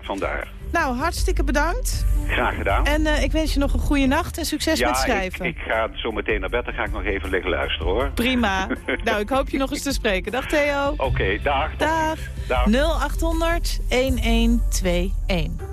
vandaar. Nou, hartstikke bedankt. Graag gedaan. En uh, ik wens je nog een goede nacht en succes ja, met schrijven. Ik, ik ga zo meteen naar bed, dan ga ik nog even liggen luisteren hoor. Prima. nou, ik hoop je nog eens te spreken. Dag Theo. Oké, okay, dag. Dag. dag. 0800 1121.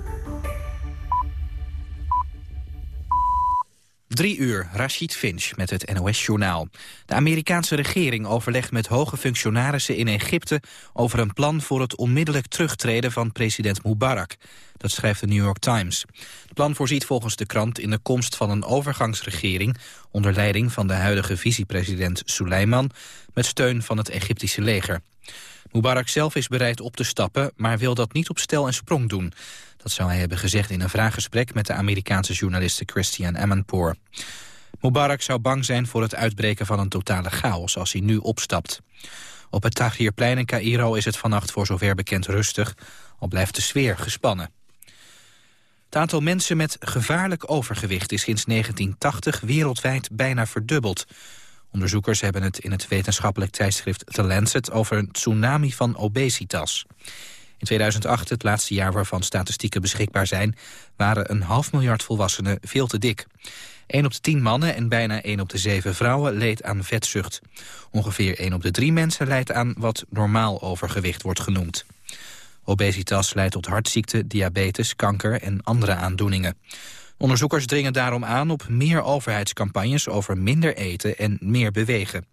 Drie uur, Rashid Finch met het NOS-journaal. De Amerikaanse regering overlegt met hoge functionarissen in Egypte... over een plan voor het onmiddellijk terugtreden van president Mubarak. Dat schrijft de New York Times. Het plan voorziet volgens de krant in de komst van een overgangsregering... onder leiding van de huidige vicepresident Suleiman... met steun van het Egyptische leger. Mubarak zelf is bereid op te stappen, maar wil dat niet op stel en sprong doen... Dat zou hij hebben gezegd in een vraaggesprek met de Amerikaanse journaliste Christian Amanpour. Mubarak zou bang zijn voor het uitbreken van een totale chaos als hij nu opstapt. Op het Tahrirplein in Cairo is het vannacht voor zover bekend rustig, al blijft de sfeer gespannen. Het aantal mensen met gevaarlijk overgewicht is sinds 1980 wereldwijd bijna verdubbeld. Onderzoekers hebben het in het wetenschappelijk tijdschrift The Lancet over een tsunami van obesitas. In 2008, het laatste jaar waarvan statistieken beschikbaar zijn... waren een half miljard volwassenen veel te dik. 1 op de 10 mannen en bijna 1 op de 7 vrouwen leed aan vetzucht. Ongeveer 1 op de 3 mensen leidt aan wat normaal overgewicht wordt genoemd. Obesitas leidt tot hartziekte, diabetes, kanker en andere aandoeningen. Onderzoekers dringen daarom aan op meer overheidscampagnes over minder eten en meer bewegen.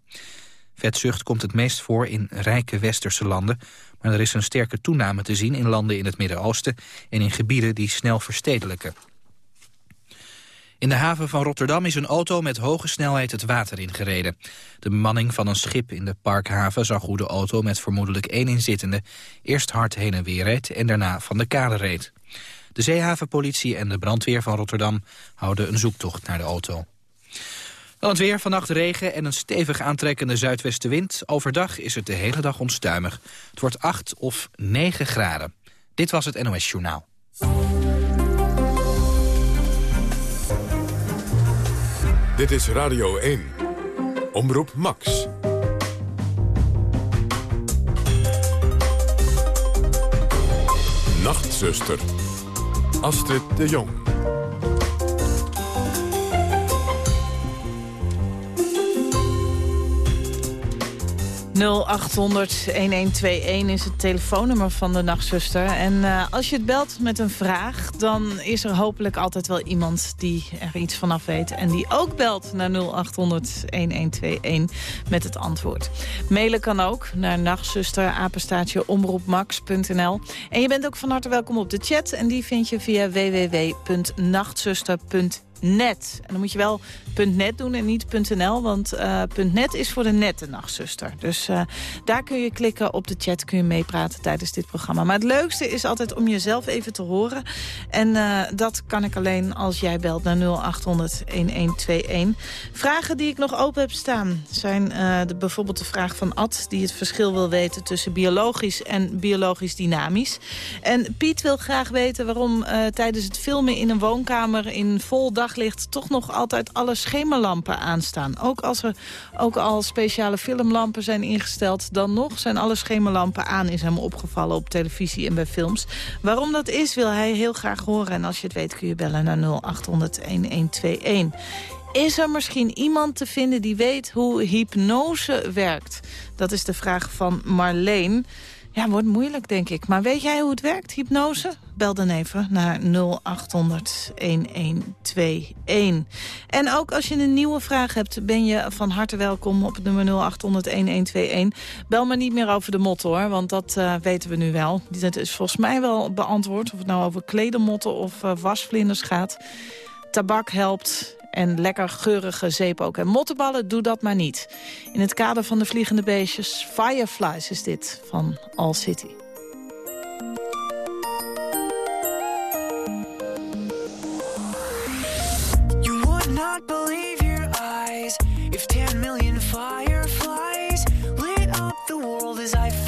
Vetzucht komt het meest voor in rijke westerse landen... maar er is een sterke toename te zien in landen in het Midden-Oosten... en in gebieden die snel verstedelijken. In de haven van Rotterdam is een auto met hoge snelheid het water ingereden. De bemanning van een schip in de parkhaven zag hoe de auto met vermoedelijk één inzittende... eerst hard heen en weer reed en daarna van de kade reed. De zeehavenpolitie en de brandweer van Rotterdam houden een zoektocht naar de auto. Dan het weer, vannacht regen en een stevig aantrekkende zuidwestenwind. Overdag is het de hele dag onstuimig. Het wordt 8 of 9 graden. Dit was het NOS Journaal. Dit is Radio 1. Omroep Max. Nachtzuster. Astrid de Jong. Is het telefoonnummer van de nachtzuster. En uh, als je het belt met een vraag, dan is er hopelijk altijd wel iemand die er iets vanaf weet. En die ook belt naar 0800-1121 met het antwoord. Mailen kan ook naar nachtzuster, omroepmax.nl. En je bent ook van harte welkom op de chat. En die vind je via www.nachtzuster.nl net. En dan moet je wel .net doen en niet .nl, want uh, .net is voor de nette nachtzuster. Dus uh, daar kun je klikken op de chat, kun je meepraten tijdens dit programma. Maar het leukste is altijd om jezelf even te horen. En uh, dat kan ik alleen als jij belt naar 0800-1121. Vragen die ik nog open heb staan zijn de, bijvoorbeeld de vraag van Ad... die het verschil wil weten tussen biologisch en biologisch dynamisch. En Piet wil graag weten waarom tijdens het filmen in een woonkamer in vol dag toch nog altijd alle schemerlampen aanstaan. Ook als er ook al speciale filmlampen zijn ingesteld... dan nog zijn alle schemerlampen aan, is hem opgevallen op televisie en bij films. Waarom dat is, wil hij heel graag horen. En als je het weet kun je bellen naar 0800-1121. Is er misschien iemand te vinden die weet hoe hypnose werkt? Dat is de vraag van Marleen. Ja, wordt moeilijk, denk ik. Maar weet jij hoe het werkt, hypnose? Bel dan even naar 0800-1121. En ook als je een nieuwe vraag hebt, ben je van harte welkom op het nummer 0800-1121. Bel maar niet meer over de motto, hoor, want dat uh, weten we nu wel. Dat is volgens mij wel beantwoord, of het nou over kledemotten of uh, wasvlinders gaat. Tabak helpt, en lekker geurige zeep ook. En mottenballen, doe dat maar niet. In het kader van de vliegende beestjes, Fireflies is dit van All City. You would not believe your eyes if 10 million fireflies lit up the world as I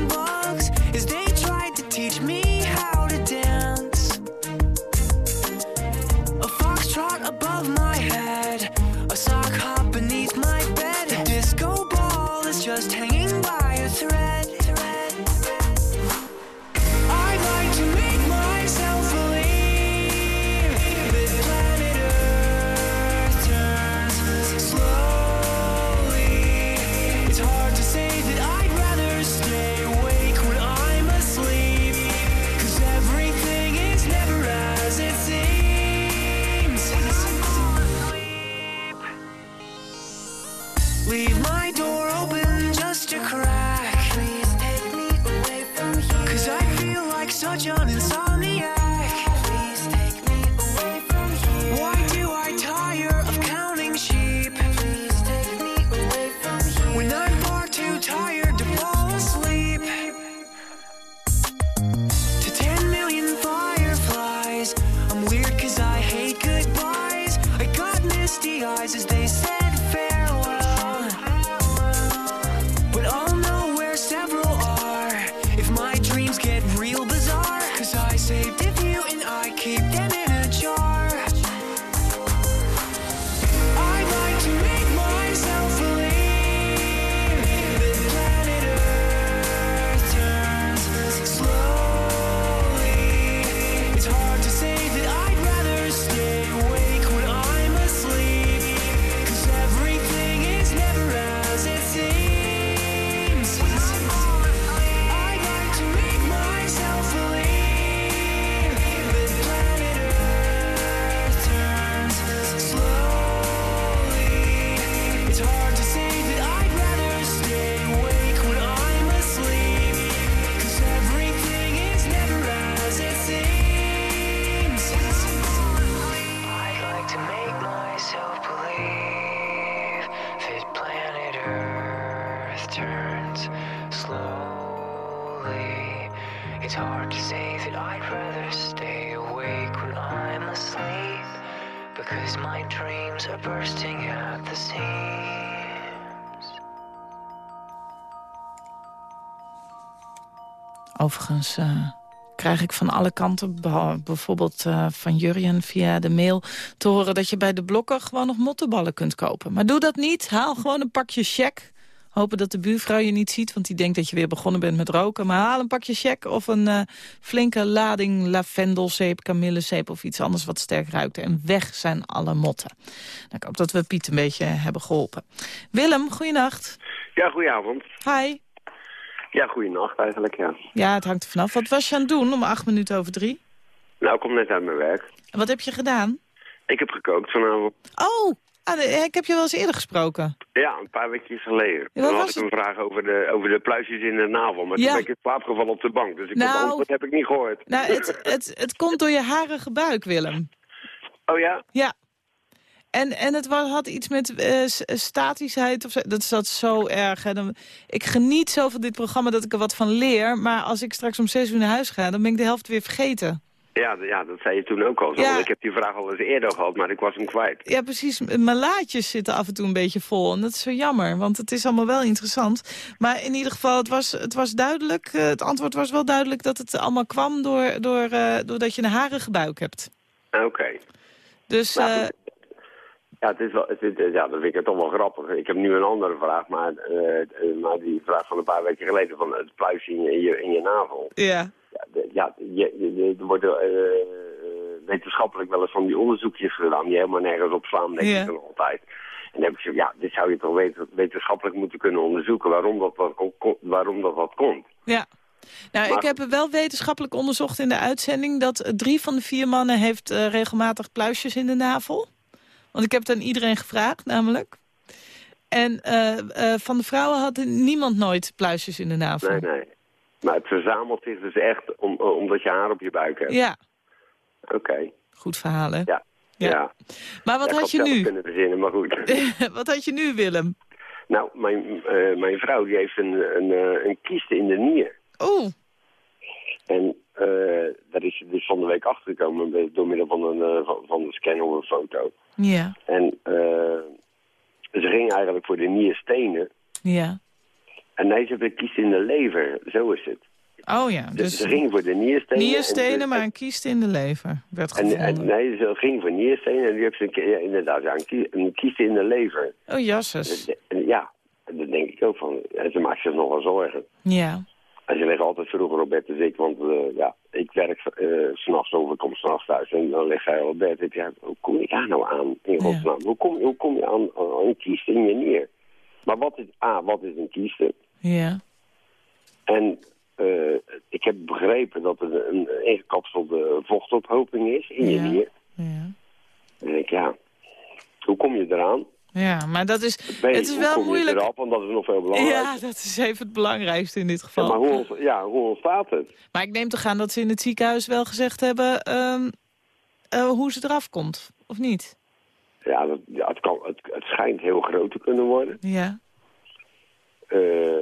It's hard to say that I'd rather stay awake when I'm asleep. Because my dreams are bursting at the seams. Overigens eh, krijg ik van alle kanten, bijvoorbeeld eh, van Jurjen via de mail... te horen dat je bij de blokker gewoon nog mottenballen kunt kopen. Maar doe dat niet. Haal gewoon een pakje check. Hopen dat de buurvrouw je niet ziet, want die denkt dat je weer begonnen bent met roken. Maar haal een pakje check of een eh, flinke lading lavendelzeep, kamillezeep... of iets anders wat sterk ruikt. En weg zijn alle motten. Nou, ik hoop dat we Piet een beetje hebben geholpen. Willem, goeienacht. Ja, goedenavond. Hi. Ja, goedenacht eigenlijk, ja. Ja, het hangt er vanaf. Wat was je aan het doen om acht minuten over drie? Nou, ik kom net uit mijn werk. En wat heb je gedaan? Ik heb gekookt vanavond. Oh, ah, de- ik heb je wel eens eerder gesproken. Ja, een paar weken geleden. Ja, Toen had was ik een vraag over de, over de pluisjes in de navel. Maar Ja. toen ben ik in slaap gevallen op de bank. Dus ik Nou. heb antwoord heb ik niet gehoord. Nou, het, het, het komt door je harige buik, Willem. Oh ja? Ja. En, en het had iets met eh, statischheid. Of zo. Dat is dat zo erg. Hè. Dan, ik geniet zo van dit programma dat ik er wat van leer. Maar als ik straks om zes uur naar huis ga, dan ben ik de helft weer vergeten. Ja, ja, dat zei je toen ook al zo. Ja. Want Ik heb die vraag al eens eerder gehad, maar ik was hem kwijt. Ja, precies. Mijn laadjes zitten af en toe een beetje vol. En dat is zo jammer, want het is allemaal wel interessant. Maar in ieder geval, het was, het was duidelijk. eh, het antwoord was wel duidelijk dat het allemaal kwam door, door, eh, doordat je een harige buik hebt. Oké. Dus Nou, eh. Ja, het is wel, het is, ja, dat vind ik toch wel grappig. Ik heb nu een andere vraag, maar, maar die vraag van een paar weken geleden van het pluisje in je, in je, in je navel. ja. Ja, je, er worden eh, eh, wetenschappelijk wel eens van die onderzoekjes gedaan die helemaal nergens op slaan, denk ik dan altijd. En dan heb ik gezegd, ja, dit zou je toch weten- wetenschappelijk moeten kunnen onderzoeken waarom dat, wat, ko- waarom dat wat komt. Ja. Nou, Maar- ik heb wel wetenschappelijk onderzocht in de uitzending... dat drie van de vier mannen heeft eh, regelmatig pluisjes in de navel. Want ik heb het aan iedereen gevraagd, namelijk. En van de vrouwen had niemand nooit pluisjes in de navel. Nee, nee. Maar het verzamelt zich dus echt om, omdat je haar op je buik hebt. Ja, Oké. goed verhaal, hè? Ja. Ja. Ja. Maar wat Ja, had je nu? kunnen verzinnen, maar goed. wat had je nu, Willem? nou, mijn, eh, mijn vrouw die heeft een, een, eh, een kiest in de nier. Oeh, En eh, daar is ze dus van de week achtergekomen door middel van een, eh, van, van een scan of een foto. ja, En eh, ze ging eigenlijk voor de nierstenen. ja. En nee, ze kiest in de lever. Zo is het. Oh ja, Dus dus ze ging voor de nierstenen. nierstenen, en, maar een kiest in de lever werd En, gevonden. en, nee, ze ging voor nierstenen en die heeft ze een, keer- ja, inderdaad een, kie- een kiest in de lever. Oh, jasses. En ja, dat denk ik ook van. En ze maakt zich nog wel zorgen. Ja, En ze liggen altijd vroeger op bed, dus ik, want eh, ja, ik werk eh, s s'nachts of ik kom s'nachts thuis en dan ligt al op bed. Ik zeg, hoe kom je daar nou aan, in Ja. godsnaam? Hoe, kom, hoe kom je aan, aan een kiest in je nier? Maar wat is, A, wat is een kieste? ja, En eh, ik heb begrepen dat het een ingekapselde vochtophoping is in je Ja. nier. ja. En ik ja, hoe kom je eraan? Ja, maar dat is, het is wel moeilijk. Eraf, want dat is nog veel belangrijker. Ja, dat is even het belangrijkste in dit Ja, geval. maar hoe, ja, hoe ontstaat het? Maar ik neem toch aan dat ze in het ziekenhuis wel gezegd hebben ehm, eh, hoe ze eraf komt, of niet? Ja, dat, ja het, kan, het, het schijnt heel groot te kunnen worden. Ja, Eh,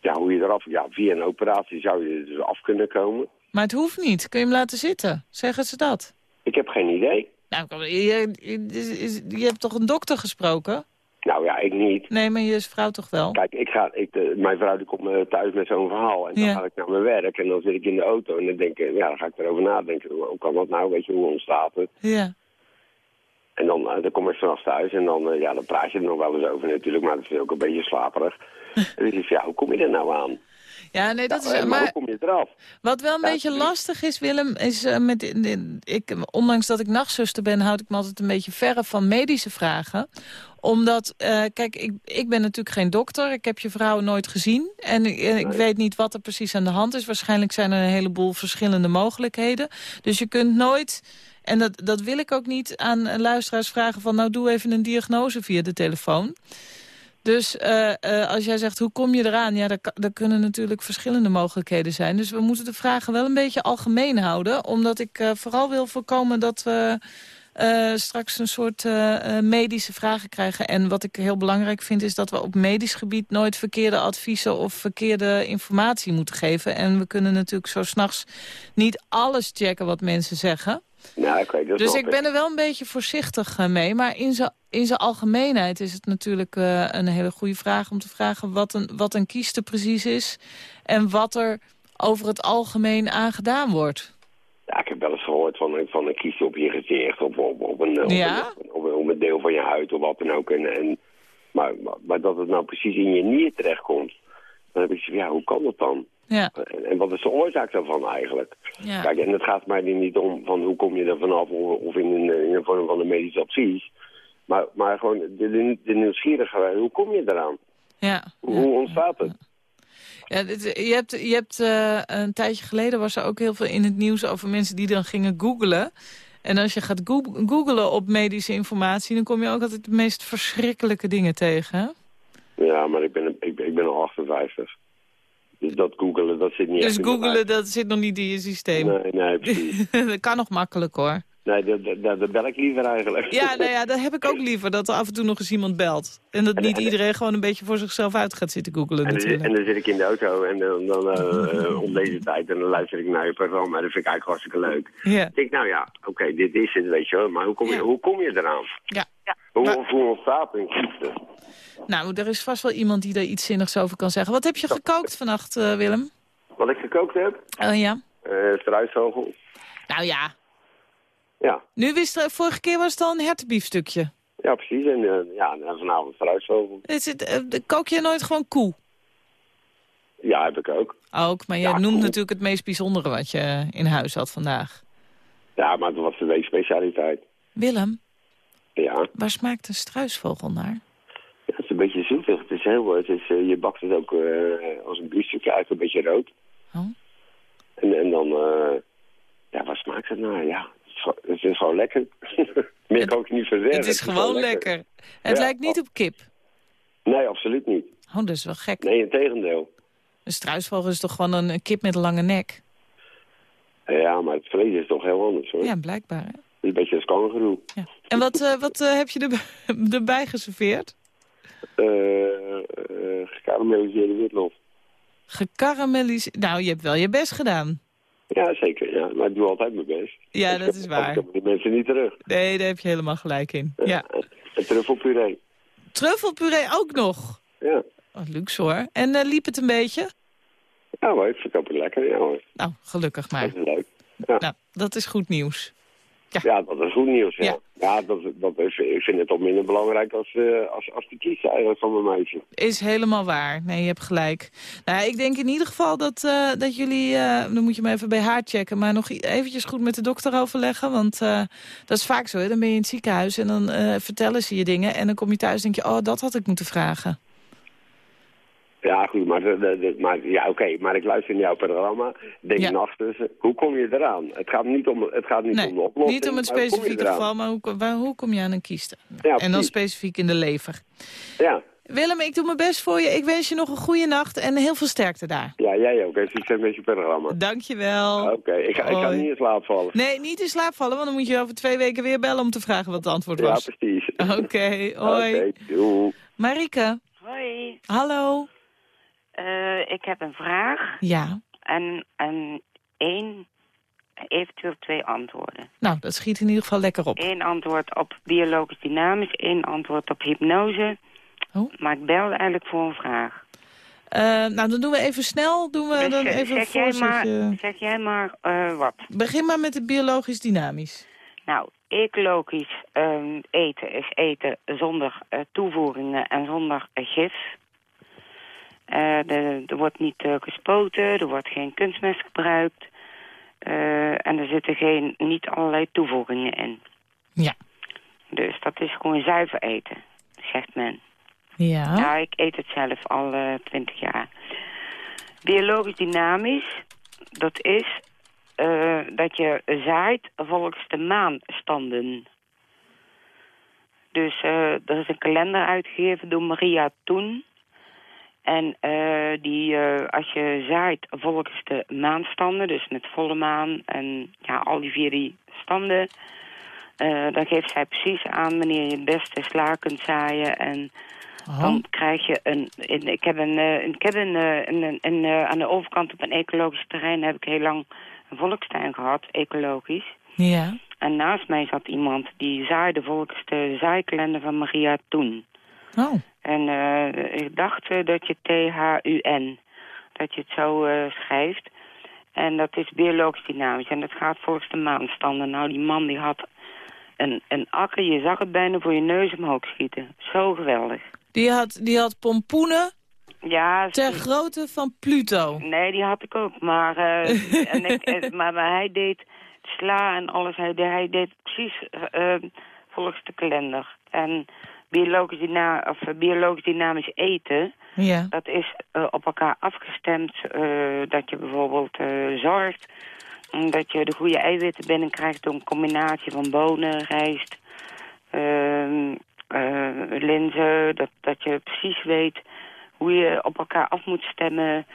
ja, hoe je eraf... Ja, via een operatie zou je er dus af kunnen komen. maar het hoeft niet. Kun je hem laten zitten? Zeggen ze dat? Ik heb geen idee. Nou, je, je, je hebt toch een dokter gesproken? Nou ja, ik niet. Nee, maar je vrouw toch wel? Kijk, ik ga, ik, eh, mijn vrouw die komt thuis met zo'n verhaal. En dan Ja. ga ik naar mijn werk en dan zit ik in de auto. En dan denk ik, ja, dan ga ik erover nadenken. Hoe hoe kan dat nou? Weet je, hoe ontstaat het? Ja, En dan, eh, dan kom ik s'nachts thuis en dan, eh, ja, dan praat je er nog wel eens over natuurlijk. Maar dat is ook een beetje slaperig. zeg je, ja, hoe kom je er nou aan? ja nee, dat Nou, is... eh, maar, Maar hoe kom je eraf? wat wel een Ja, beetje lastig is, Willem, is met... Ik, ondanks dat ik nachtzuster ben, houd ik me altijd een beetje verre van medische vragen omdat, kijk, ik, ik ben natuurlijk geen dokter. Ik heb je vrouw nooit gezien. En ik, ik weet niet wat er precies aan de hand is. Waarschijnlijk zijn er een heleboel verschillende mogelijkheden. Dus je kunt nooit, en dat, dat wil ik ook niet aan luisteraars vragen van... nou, doe even een diagnose via de telefoon. Dus eh, eh, als jij zegt, hoe kom je eraan? Ja, er kunnen natuurlijk verschillende mogelijkheden zijn. Dus we moeten de vragen wel een beetje algemeen houden. Omdat ik eh, vooral wil voorkomen dat we straks een soort medische vragen krijgen. En wat ik heel belangrijk vind is dat we op medisch gebied... nooit verkeerde adviezen of verkeerde informatie moeten geven. En we kunnen natuurlijk zo s'nachts niet alles checken wat mensen zeggen. Nou, oké, dat Dus ik ben er wel een beetje voorzichtig eh, mee. Maar in zijn algemeenheid is het natuurlijk eh, een hele goede vraag om te vragen... Wat een, wat een kieste precies is en wat er over het algemeen aan gedaan wordt. Ja, ik heb wel eens gehoord van, een- van een kies op je gezicht, op, op, op, een, op, Ja? een, op, een, op een deel van je huid of wat dan ook. En, en, maar, maar, dat het nou precies in je nier terechtkomt, dan heb ik zoiets van, ja, hoe kan dat dan? Ja, En, wat is de oorzaak daarvan eigenlijk? ja. Kijk, en het gaat mij er niet om van hoe kom je er vanaf of, in, een, in een vorm van een medisch advies. Maar, maar gewoon de, de, nieuwsgierigheid, hoe kom je eraan? ja. Hoe, hoe ontstaat het? Ja, dit- je hebt, je hebt eh, een tijdje geleden was er ook heel veel in het nieuws over mensen die dan gingen googlen. En als je gaat goog- googlen op medische informatie, dan kom je ook altijd de meest verschrikkelijke dingen tegen. hè? Ja, maar ik ben, ik, ben- ik ben al 58. Dus dat googelen, dat zit niet Dus echt googlen, dat zit nog niet in je systeem. Nee, nee, precies. dat kan nog makkelijk hoor. Nee, dat, dat, dat, bel ik liever eigenlijk. Ja, nou ja, dat heb ik ook liever, dat er af en toe nog eens iemand belt. En dat niet iedereen gewoon een beetje voor zigszelf uit gaat zitten googelen En dan, zit- natuurlijk. en dan zit ik in de auto en dan, dan eh, eh, om deze tijd en dan luister ik naar je programma. Dat vind ik eigenlijk hartstikke leuk. Ja, Ik denk, nou ja, oké, dit is het, weet je wel. Maar hoe kom je, Ja. hoe kom je eraan? ja. Hoe, Maar- hoe ontstaat een? Nou, er is vast wel iemand die daar iets zinnigs over kan zeggen. Wat heb je gekookt vannacht, eh, Willem? Wat ik gekookt heb? Oh ja. eh struisvogel. Nou ja, Ja, nu wist er, vorige keer was het al een hertenbiefstukje. ja, precies. En eh, ja, en vanavond struisvogel. Is het, kook je nooit gewoon koe? Ja, heb ik ook. Ook, maar je Ja, noemt koe. natuurlijk het meest bijzondere wat je in huis had vandaag. Ja, maar het was de weekspecialiteit. Willem, Ja. waar smaakt een struisvogel naar? Ja, het is een beetje zoetig. Het is heel, het is, eh, je bakt het ook eh, als een biefstukje uit, een beetje rood. Oh. En, en dan, eh, ja, waar smaakt het naar? Ja, het is, gewoon- het is lekker. Meer Het- kan ik niet vertellen. het is gewoon lekker. Het Ja. lijkt niet op kip. Nee, absoluut niet. Oh, dat is wel gek. Nee, in tegendeel. Een struisvogel is toch gewoon een, een kip met een lange nek? Ja, maar het vlees is toch heel anders hoor. Ja, blijkbaar. Hè? een beetje als kangeroe. Ja. En wat, wat heb je er, erbij geserveerd? Eh eh, gekarameliseerde witlof. Gekarameliseerd. Nou, je hebt wel je best gedaan. Ja, zeker. Ja. Maar ik doe altijd mijn best. Ja, dat is waar. Ik heb die mensen niet terug. Nee, daar heb je helemaal gelijk in. Ja. En truffelpuree. Truffelpuree ook nog. Ja. Oh, luxe hoor. En eh, liep het een beetje? Ja hoor, ik vind het ook lekker. Ja hoor, Nou, gelukkig maar. dat is leuk. Ja, Nou, dat is goed nieuws. ja dat is goed nieuws. Ja, Ja. Ja. dat, dat ik vind het toch minder belangrijk als, eh als, als de kies eigenlijk van mijn meisje. Is helemaal waar. Nee, je hebt gelijk. Nou, ik denk in ieder geval dat, eh, dat jullie... eh, dan moet je maar even bij haar checken... maar nog eventjes goed met de dokter overleggen. Want dat is vaak zo. Hè? Dan ben je in het ziekenhuis en dan vertellen ze je dingen... en dan kom je thuis en denk je... oh, dat had ik moeten vragen. Ja, goed, maar, maar, ja, oké, maar ik luister naar jouw programma. Denk Ja. nacht tussen. Hoe kom je eraan? Het gaat niet om, het gaat niet Nee, om de oplossing. niet om het specifieke geval... maar hoe, waar, hoe kom je aan een kieste? Ja, en dan specifiek in de lever. Ja, Willem, ik doe mijn best voor je. Ik wens je nog een goede nacht en heel veel sterkte daar. ja jij ook. hè. Succes met je programma. Dankjewel. Oké, ik, ga- ik ga niet in slaap vallen. Nee, niet in slaap vallen, want dan moet je over twee weken weer bellen om te vragen wat het antwoord ja, was. precies. Oké, hoi. Oké, doei. Marike, Hoi, hallo. Eh, ik heb een vraag Ja, en, en één, eventueel twee antwoorden. nou, dat schiet in ieder geval lekker op. Eén antwoord op biologisch dynamisch, één antwoord op hypnose. Oh. Maar ik belde eigenlijk voor een vraag. Eh, nou, dan doen we even snel. Doen we Dus, dan eh, even zeg, jij maar, voorzetje. zeg jij maar eh, wat. Begin maar met het biologisch dynamisch. Nou, ecologisch ehm, eten is eten zonder eh, toevoegingen en zonder eh, gif. Eh, de- er wordt niet eh, gespoten, er wordt geen kunstmest gebruikt. eh, en er zitten geen, niet allerlei toevoegingen in. Ja. Dus dat is gewoon zuiver eten, zegt men. Ja. Ja, ik eet het zelf al eh, twintig jaar. Biologisch dynamisch, dat is eh, dat je zaait volgens de maanstanden. Dus eh, er is een kalender uitgegeven door Maria Toen. En eh, die, eh, als je zaait volgens de maanstanden, dus met volle maan en ja, al die vier die standen... eh, dan geeft zij precies aan wanneer je het beste sla kunt zaaien en dan krijg je een... een- ik heb, een, een, ik heb een, een, een, aan de overkant op een ecologisch terrein... heb ik heel lang een volkstuin gehad, ecologisch. ja. En naast mij zat iemand die zaaide volgens de zaaikalender van Maria Toen. Oh, En eh, ik dacht eh, dat je T-H-U-N, dat je het zo eh, schrijft. En dat is biologisch dynamisch. En dat gaat volgens de maanstanden. Nou, die man die had een, een akker, je zag het bijna voor je neus omhoog schieten. Zo geweldig. die had, die had pompoenen Ja, ter grootte van Pluto. Nee, die had ik ook. Maar, en ik, maar, maar hij deed sla en alles. Hij, deed- hij deed precies eh, volgens de kalender. En biologisch, dyna of, eh, biologisch dynamisch eten, Ja. dat is eh, op elkaar afgestemd. eh, dat je bijvoorbeeld eh, zorgt dat je de goede eiwitten binnenkrijgt door een combinatie van bonen, rijst, ehm, eh, linzen. Dat, dat je precies weet hoe je op elkaar af moet stemmen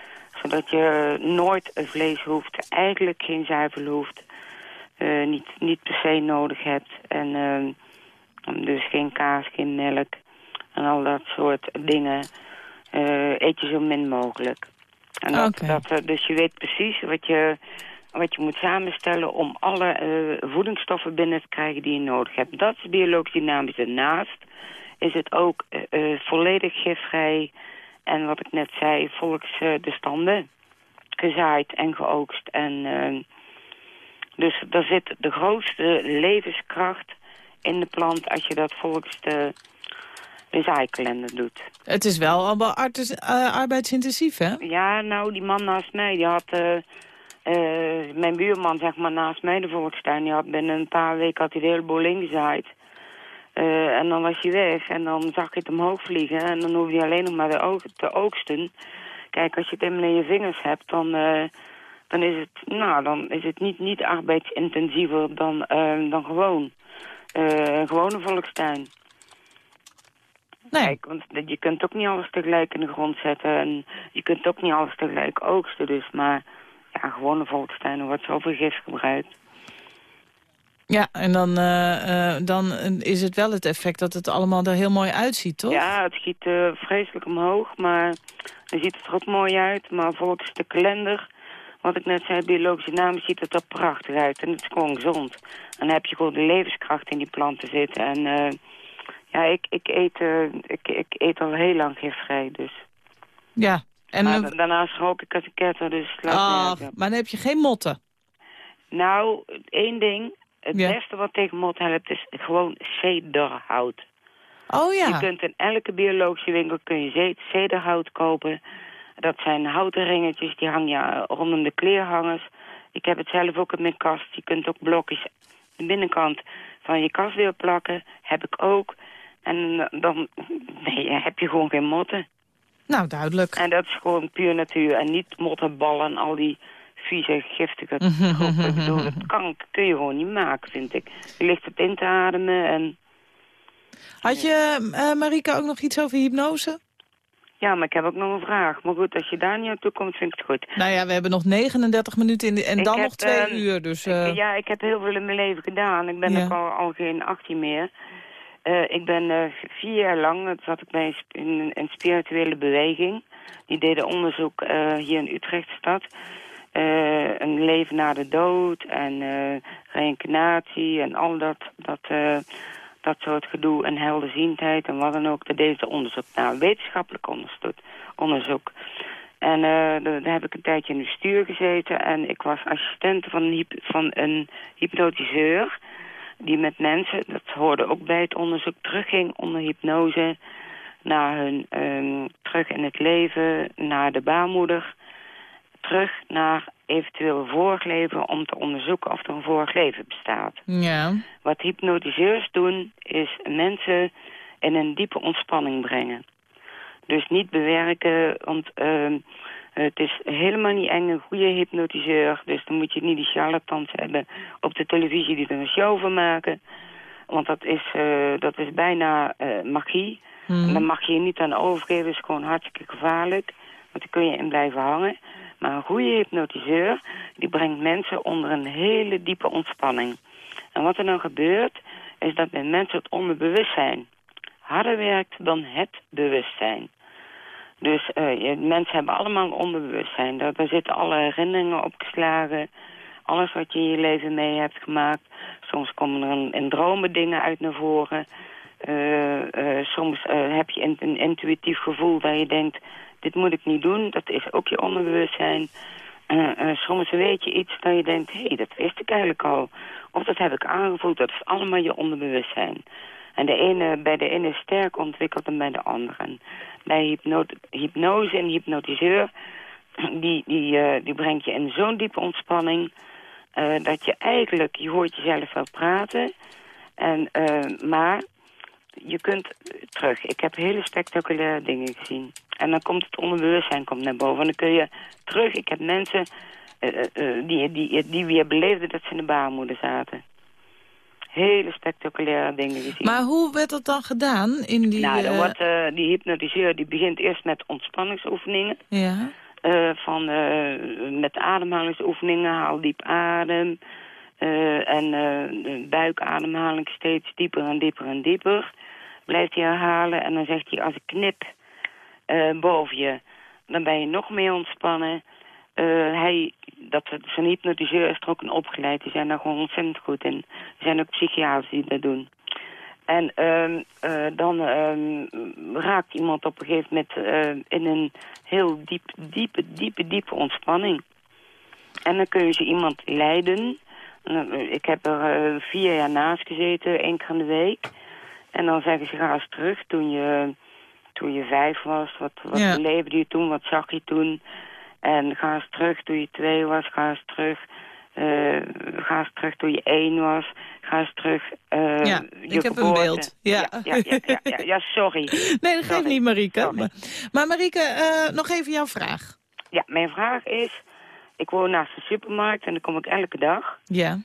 zodat je nooit vlees hoeft, eigenlijk geen zuivel hoeft, niet, niet per se nodig hebt. En ehm, dus geen kaas, geen melk en al dat soort dingen eh, eet je zo min mogelijk. En dat, eh, dus je weet precies wat je, wat je moet samenstellen om alle eh, voedingsstoffen binnen te krijgen die je nodig hebt. Dat is biologisch dynamisch. Daarnaast is het ook eh, volledig gifvrij en wat ik net zei, volgens de standen gezaaid en geoogst. En, dus daar zit de grootste levenskracht in de plant als je dat volgens de, doet. Het is wel allemaal eh, arbeidsintensief, hè? Ja, nou, die man naast mij, die had... eh, eh, mijn buurman, zeg maar, naast mij, de volkstuin... die had binnen een paar weken had hij de hele boel ingezaaid. En dan was hij weg en dan zag ik het omhoog vliegen... en dan hoefde hij alleen nog maar de oog, te oogsten. Kijk, als je het helemaal in je vingers hebt, dan... dan is het, nou, dan is het niet, niet arbeidsintensiever dan, dan gewoon. Eh, een gewone volkstuin. Nee. Kijk, want je kunt ook niet alles tegelijk in de grond zetten. En je kunt ook niet alles tegelijk oogsten. Dus maar ja, gewone volkstuinen wordt zoveel gif gebruikt. Ja, en dan, eh, eh, dan is het wel het effect dat het allemaal er heel mooi uitziet, toch? Ja, het schiet vreselijk omhoog, maar dan ziet het er ook mooi uit. Maar volgens de kalender, wat ik net zei, biologische namen, ziet het er prachtig uit. En het is gewoon gezond. En dan heb je gewoon de levenskracht in die planten zitten. En eh, ja, ik, ik, eet, eh, ik, ik eet al heel lang gifvrij, dus. Ja. En, maar daarnaast rook ik als een ketter, dus op. maar dan heb je geen motten. Nou, één ding. Het Ja. beste wat tegen mot helpt is gewoon cederhout. Oh Je ja. kunt in elke biologische winkel kun je cederhout kopen. Dat zijn houten ringetjes, die hang je rondom de kleerhangers. Ik heb het zelf ook in mijn kast. Je kunt ook blokjes de binnenkant van je kastdeur plakken. Heb ik ook. En dan nee, heb je gewoon geen motten. Nou, duidelijk. En dat is gewoon puur natuur. En niet mottenballen en al die vieze, giftige troep. Ik bedoel, Dat kan, kun je gewoon niet maken, vind ik. Je ligt het in te ademen en... Had je, eh Marika, ook nog iets over hypnose? Ja, maar ik heb ook nog een vraag. Maar goed, als je daar niet aan toe komt, vind ik het goed. Nou ja, we hebben nog 39 minuten in de, en Ik dan heb, nog twee ehm, uur. Dus, eh, ja, ik heb heel veel in mijn leven gedaan. Ik ben Ja. ook al, al geen 18 meer. Eh, ik ben eh, vier jaar lang, dat zat ik bij een, een, spirituele beweging. Die deden onderzoek hier in Utrechtstad. Een leven na de dood en reïncarnatie en al dat, dat, eh, dat soort gedoe en helderziendheid en wat dan ook. Deden ze onderzoek naar, wetenschappelijk onderzoek. En eh, daar heb ik een tijdje in het bestuur gezeten. En ik was assistent van een, van een hypnotiseur. Die met mensen, dat hoorde ook bij het onderzoek, terugging onder hypnose. Naar hun, ehm, terug in het leven, naar de baarmoeder. Terug naar eventueel vorig leven om te onderzoeken of er een vorig leven bestaat. ja. Wat hypnotiseurs doen, is mensen in een diepe ontspanning brengen. Dus niet bewerken, want ehm, het is helemaal niet eng, een goede hypnotiseur. Dus dan moet je niet die charlatans hebben op de televisie die er een show van maken. Want dat is, eh, dat is bijna eh, magie. Mhm. En daar mag je je niet aan overgeven, dat is gewoon hartstikke gevaarlijk. Want daar kun je in blijven hangen. Maar een goede hypnotiseur, die brengt mensen onder een hele diepe ontspanning. En wat er dan gebeurt, is dat bij mensen het onderbewustzijn harder werkt dan het bewustzijn. Dus eh, je, mensen hebben allemaal onderbewustzijn. Daar, zitten alle herinneringen opgeslagen. Alles wat je in je leven mee hebt gemaakt. Soms komen er in, dromen dingen uit naar voren. Eh, eh, soms heb je een, een intuïtief gevoel dat je denkt... dit moet ik niet doen. Dat is ook je onderbewustzijn. Eh, soms weet je iets dat je denkt... hé, hey, dat wist ik eigenlijk al. Of dat heb ik aangevoeld. Dat is allemaal je onderbewustzijn. En de ene, bij de ene is sterk ontwikkeld dan bij de andere. Bij hypno hypnose en hypnotiseur... die, die, eh, die brengt je in zo'n diepe ontspanning... dat je eigenlijk... je hoort jezelf wel praten... En, maar je kunt terug. Ik heb hele spectaculaire dingen gezien. En dan komt het onderbewustzijn komt naar boven. En dan kun je terug. Ik heb mensen eh, eh, eh, die, die, die weer beleefden dat ze in de baarmoeder zaten. Hele spectaculaire dingen gezien. Maar hoe werd dat dan gedaan in die... nou, dan eh, wordt eh, die hypnotiseur die begint eerst met ontspanningsoefeningen. Ja. Eh, van, eh, met ademhalingsoefeningen, haal diep adem. Eh, en eh, de buikademhaling steeds dieper en dieper en dieper. Blijft hij herhalen en dan zegt hij als ik knip eh, boven je, dan ben je nog meer ontspannen. Hij, dat, zijn hypnotiseur is er ook een opgeleid, die zijn daar gewoon ontzettend goed in. Er zijn ook psychiaters die dat doen. En ehm, eh, dan ehm, raakt iemand op een gegeven moment in een heel diep, diepe, diepe, diepe ontspanning. En dan kun je ze iemand leiden. Nou, Ik heb er eh, vier jaar naast gezeten, één keer in de week. En dan zeggen ze, ga eens terug toen je, toen je vijf was. Wat, wat Ja. beleefde je toen, wat zag je toen? En ga eens terug toen je twee was, ga eens terug. eh, ga eens terug toen je één was. Ga eens terug. eh, Ja, je ik heb een beeld. Ja. Ja, ja, ja, ja, sorry. Nee, dat geeft niet, Marieke. Sorry. Maar, Marieke, eh, nog even jouw vraag. Ja, mijn vraag is... Ik woon naast een supermarkt en daar kom ik elke dag. Ja.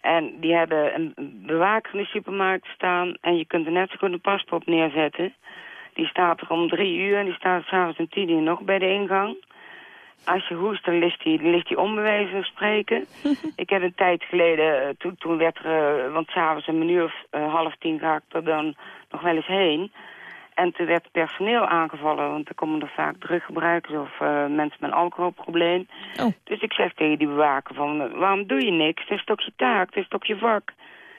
En die hebben een bewaker in de supermarkt staan. En je kunt er net zo goed een paspoort neerzetten. Die staat er om drie uur en die staat s'avonds om tien uur nog bij de ingang. als je hoest, dan ligt hij ligt die van spreken. ik heb een tijd geleden, eh, toen, toen werd er, eh, want s'avonds een minuut of eh, half tien ga ik er dan nog wel eens heen. En toen werd personeel aangevallen, want er komen er vaak druggebruikers of eh, mensen met een alcoholprobleem. Oh. Dus ik zeg tegen die bewaker van, waarom doe je niks? Het is toch je taak, het is toch je vak?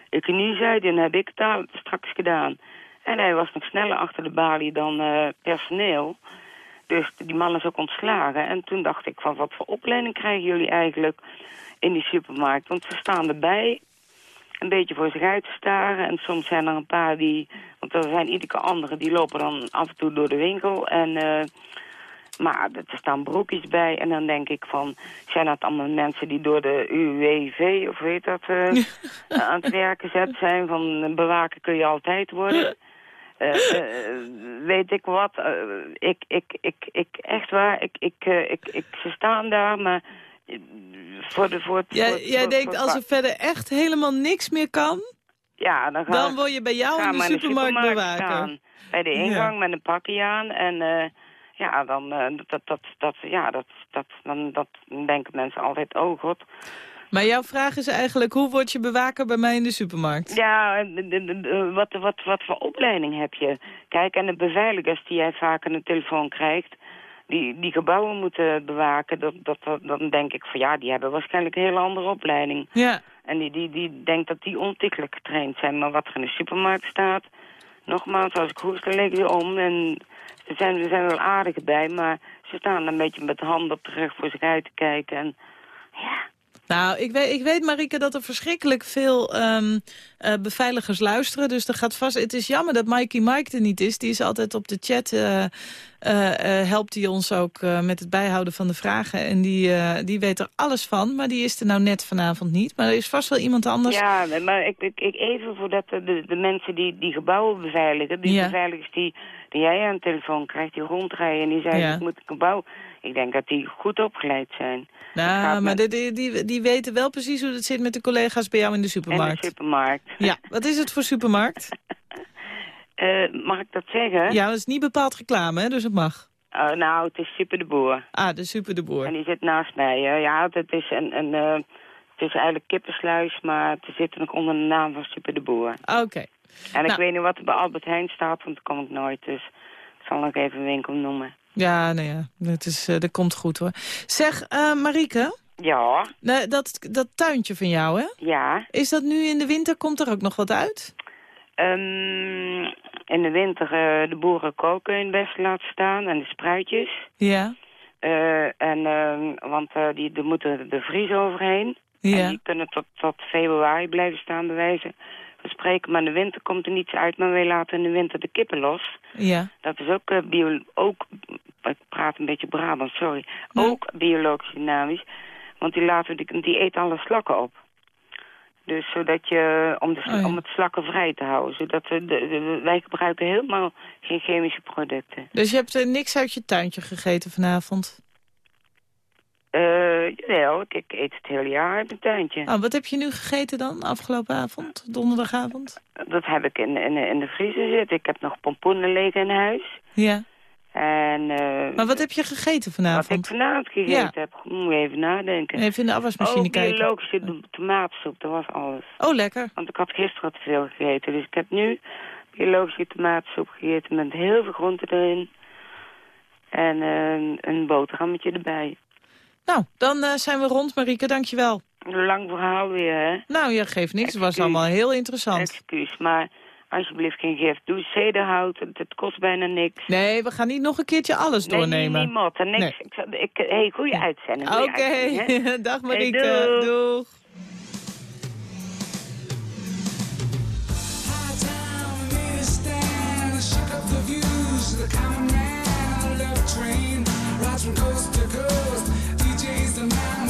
Ik niet zei, dan heb ik het straks gedaan. En hij was nog sneller achter de balie dan eh, personeel. Dus die man is ook ontslagen. En toen dacht ik van, wat voor opleiding krijgen jullie eigenlijk in die supermarkt? Want ze staan erbij, een beetje voor zich uit te staren. En soms zijn er een paar die, want er zijn iedere keer anderen, die lopen dan af en toe door de winkel. En, eh, maar er staan broekjes bij. En dan denk ik van, zijn dat allemaal mensen die door de UWV, of weet dat, eh, aan het werken zet zijn? Van bewaken kun je altijd worden. Weet ik wat. ik, ik, ik, ik, echt waar, ik, ik, ik, ik, ze staan daar, maar voor de... Voor, het- Jij, voor- jij voor- denkt, als er verder echt helemaal niks meer kan... Ja, dan, ga, dan word je bij jou in de supermarkt bewaker. staan. Bij de ingang met een pakje aan. En eh, ja, dan, eh, dat, dat, dat, ja, dat, dat, dan, dat denken mensen altijd, oh god. Maar jouw vraag is eigenlijk, hoe word je bewaker bij mij in de supermarkt? Ja, de- wat, wat, wat voor opleiding heb je? Kijk, en de beveiligers die jij vaak aan de telefoon krijgt... die, die gebouwen moeten bewaken, dat, dat, dat, dan denk ik van ja, die hebben waarschijnlijk een hele andere opleiding. Ja, En die, die, die denkt dat die ontikkelijk getraind zijn. Maar wat er in de supermarkt staat, nogmaals, als ik hoest, dan leg je om. En er zijn, er zijn wel aardige bij, maar ze staan een beetje met de handen op de rug voor zich uit te kijken. En ja, Nou, ik weet, ik weet Marike, dat er verschrikkelijk veel ehm, eh, beveiligers luisteren. Dus er gaat vast. Het is jammer dat Mikey Mike er niet is. Die is altijd op de chat. eh, eh, helpt hij ons ook met het bijhouden van de vragen. En die, die weet er alles van. Maar die is er nou net vanavond niet. Maar er is vast wel iemand anders. ja maar ik, ik, ik even voordat de, de, mensen die, die gebouwen beveiligen, die Ja. beveiligers die, die jij aan de telefoon krijgt, die rondrijden en die zeggen, Ja. ik moet een gebouw. Ik denk dat die goed opgeleid zijn. Nou, maar met- die, die, die, weten wel precies hoe het zit met de collega's bij jou in de En de supermarkt. supermarkt. Ja, wat is het voor supermarkt? Eh, mag ik dat zeggen? Ja, dat is niet bepaald reclame, hè, dus het mag. Eh, nou, het is Super de Boer. Ah, de super de boer. En die zit naast mij. hè. Ja, het is, een, een, eh, het is eigenlijk kippensluis, maar het zit nog onder de naam van Super de Boer. Oké. En ik Nou. weet niet wat er bij Albert Heijn staat, want daar kom ik nooit. Dus ik zal nog even een winkel noemen. Ja, nou ja, dat, is, eh, dat komt goed hoor. Zeg, eh Marieke, Ja, nou, dat, dat tuintje van jou, hè? ja. Is dat nu in de winter, komt er ook nog wat uit? Ehm, in de winter eh, de boeren koken in het best laten staan en de spruitjes. Ja, en, ehm, want die, er moeten de vries overheen. En ja. die kunnen tot, tot februari blijven staan, bij wijze van spreken. Maar in de winter komt er niets uit, maar wij laten in de winter de kippen los. ja. Dat is ook, eh, bio, ook ik praat een beetje Brabant, sorry. Ook biologisch dynamisch. Want die, laten, die, die eten alle slakken op. Dus zodat je, om, de, Oh ja. om het slakken vrij te houden. Zodat we, de, de- wij gebruiken helemaal geen chemische producten. Dus je hebt er niks uit je tuintje gegeten vanavond? Eh jawel, ik, ik eet het hele jaar uit mijn tuintje. Oh, wat heb je nu gegeten dan, afgelopen avond, donderdagavond? Dat heb ik in, in, in de vriezer zitten. Ik heb nog pompoenen liggen in huis. Ja. En eh, Maar wat heb je gegeten wat ik vanavond? vanavond gegeten Ja. heb, moet je even nadenken. Even in de afwasmachine oh, kijken. biologische to- tomatensoep, dat was alles. Oh, lekker. Want ik had gisteren te veel gegeten. Dus ik heb nu biologische tomatensoep gegeten met heel veel groenten erin. En eh, een boterhammetje erbij. Nou, dan eh, zijn we rond, Marieke, dankjewel. Een lang verhaal weer, hè? Nou, ja, geeft niks. Het was allemaal heel interessant. Excuus, maar alsjeblieft geen gift. Doe zederhout, het, het kost bijna niks. Nee, we gaan niet nog een keertje alles Nee, doornemen. niet motten, niks. Nee. Ik, ik, hey, goede uitzending. goeie Oké, dag Hey, Marieke. doeg. Everything is possible.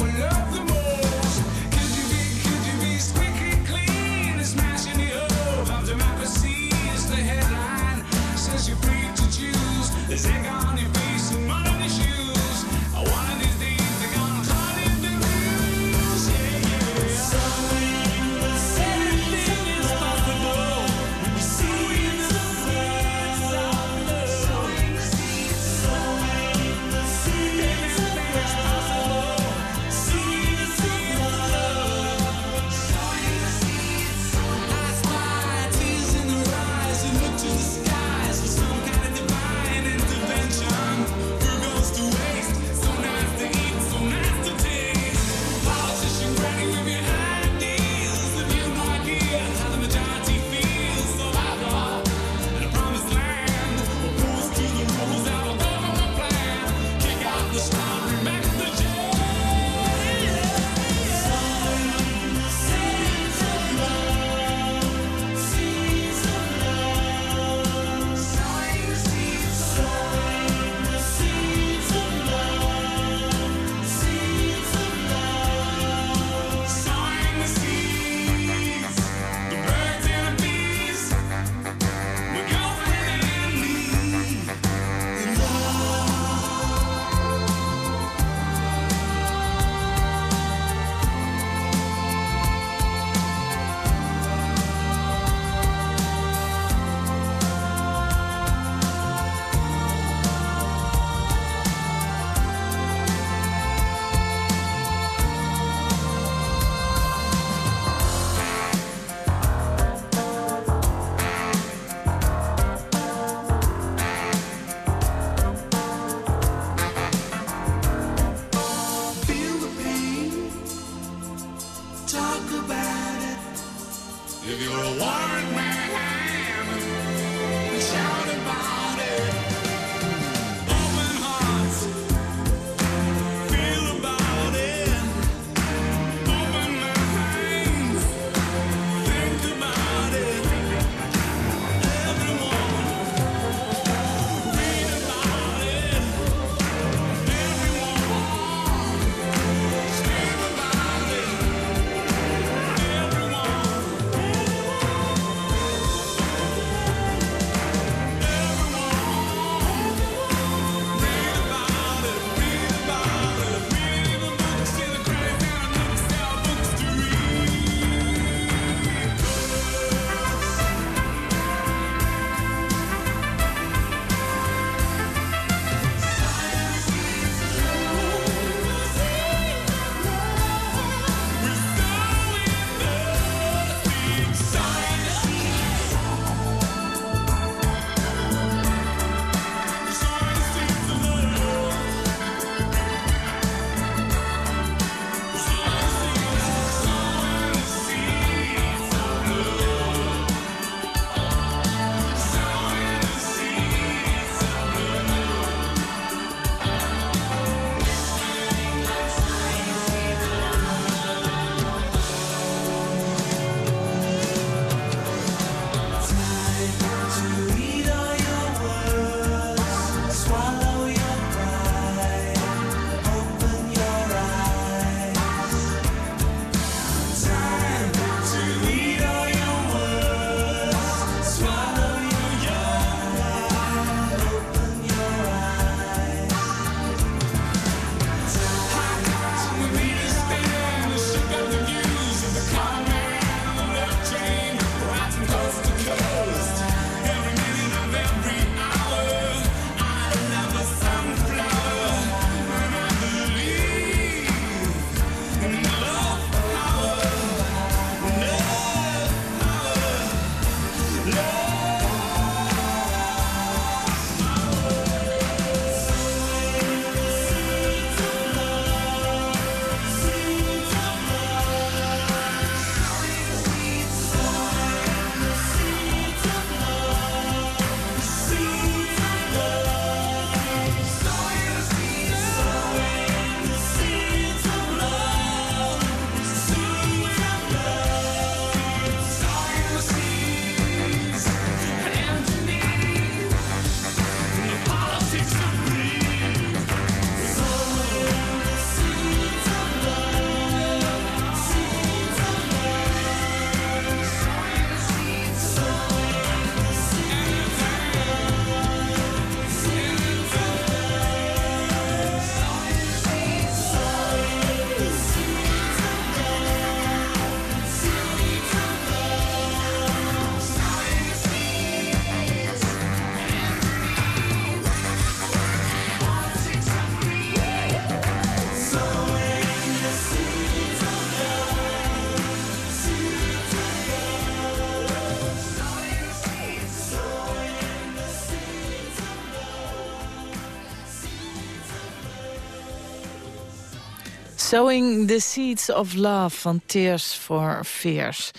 Sowing the Seeds of Love van Tears for Fears.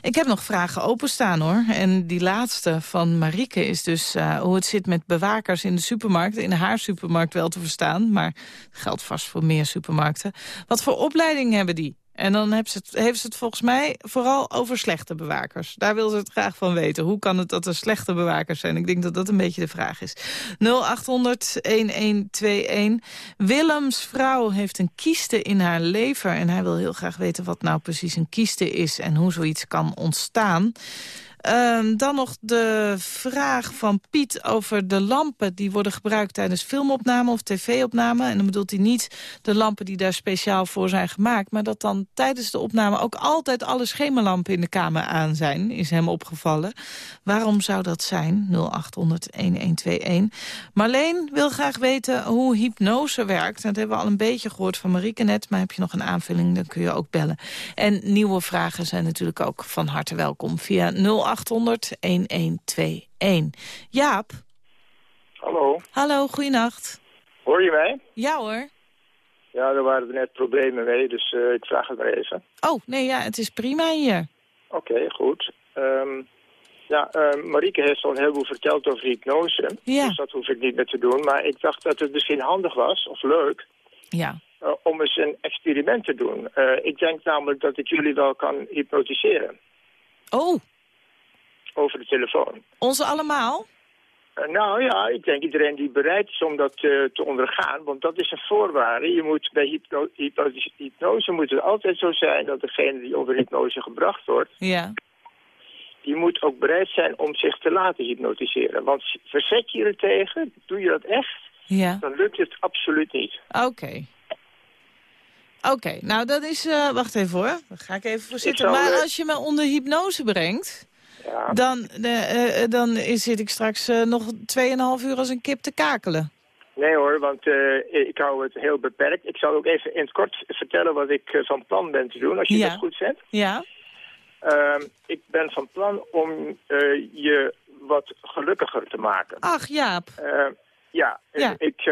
Ik heb nog vragen openstaan hoor. En die laatste van Marieke is dus uh, hoe het zit met bewakers in de supermarkt. In haar supermarkt wel te verstaan, maar geldt vast voor meer supermarkten. Wat voor opleiding hebben die? En dan heeft ze, het, heeft ze het volgens mij vooral over slechte bewakers. Daar wil ze het graag van weten. Hoe kan het dat er slechte bewakers zijn? Ik denk dat dat een beetje de vraag is. 0800-1121. Willems vrouw heeft een kieste in haar lever. En hij wil heel graag weten wat nou precies een kieste is... en hoe zoiets kan ontstaan. Uh, dan nog de vraag van Piet over de lampen... die worden gebruikt tijdens filmopname of tv-opname. En dan bedoelt hij niet de lampen die daar speciaal voor zijn gemaakt... maar dat dan tijdens de opname ook altijd alle schemerlampen in de kamer aan zijn... is hem opgevallen. Waarom zou dat zijn? 0800-1121. Marleen wil graag weten hoe hypnose werkt. Dat hebben we al een beetje gehoord van Marieke net... maar heb je nog een aanvulling, dan kun je ook bellen. En nieuwe vragen zijn natuurlijk ook van harte welkom via 0800 1121. Jaap? Hallo. Hallo, goeienacht. Hoor je mij? Ja hoor. Ja, daar waren er net problemen mee, dus uh, ik vraag het maar even. Oh, nee, ja, het is prima hier. Oké, okay, goed. Um, ja, uh, Marieke heeft al een heleboel verteld over hypnose. Ja. Dus dat hoef ik niet meer te doen. Maar ik dacht dat het misschien handig was, of leuk... Ja. Uh, om eens een experiment te doen. ik denk namelijk dat ik jullie wel kan hypnotiseren. Oh, over de telefoon. Onze allemaal? Uh, nou ja, ik denk iedereen die bereid is om dat uh, te ondergaan. Want dat is een voorwaarde. Je moet bij hypno hypnose, hypnose moet het altijd zo zijn dat degene die onder hypnose gebracht wordt... Ja. die moet ook bereid zijn om zich te laten hypnotiseren. Want verzet je er tegen, doe je dat echt, ja. dan lukt het absoluut niet. Oké. Okay. Oké, okay, nou dat is... Uh, wacht even hoor, daar ga ik even voor zitten. zal, maar als je me onder hypnose brengt... Ja. Dan, uh, dan zit ik straks uh, nog 2,5 uur als een kip te kakelen. Nee hoor, want ik hou het heel beperkt. Ik zal ook even in het kort vertellen wat ik van plan ben te doen, als je ja. dat goed zet. Ja. Ehm, ik ben van plan om je wat gelukkiger te maken. Ach, Jaap. ja, ja, ik...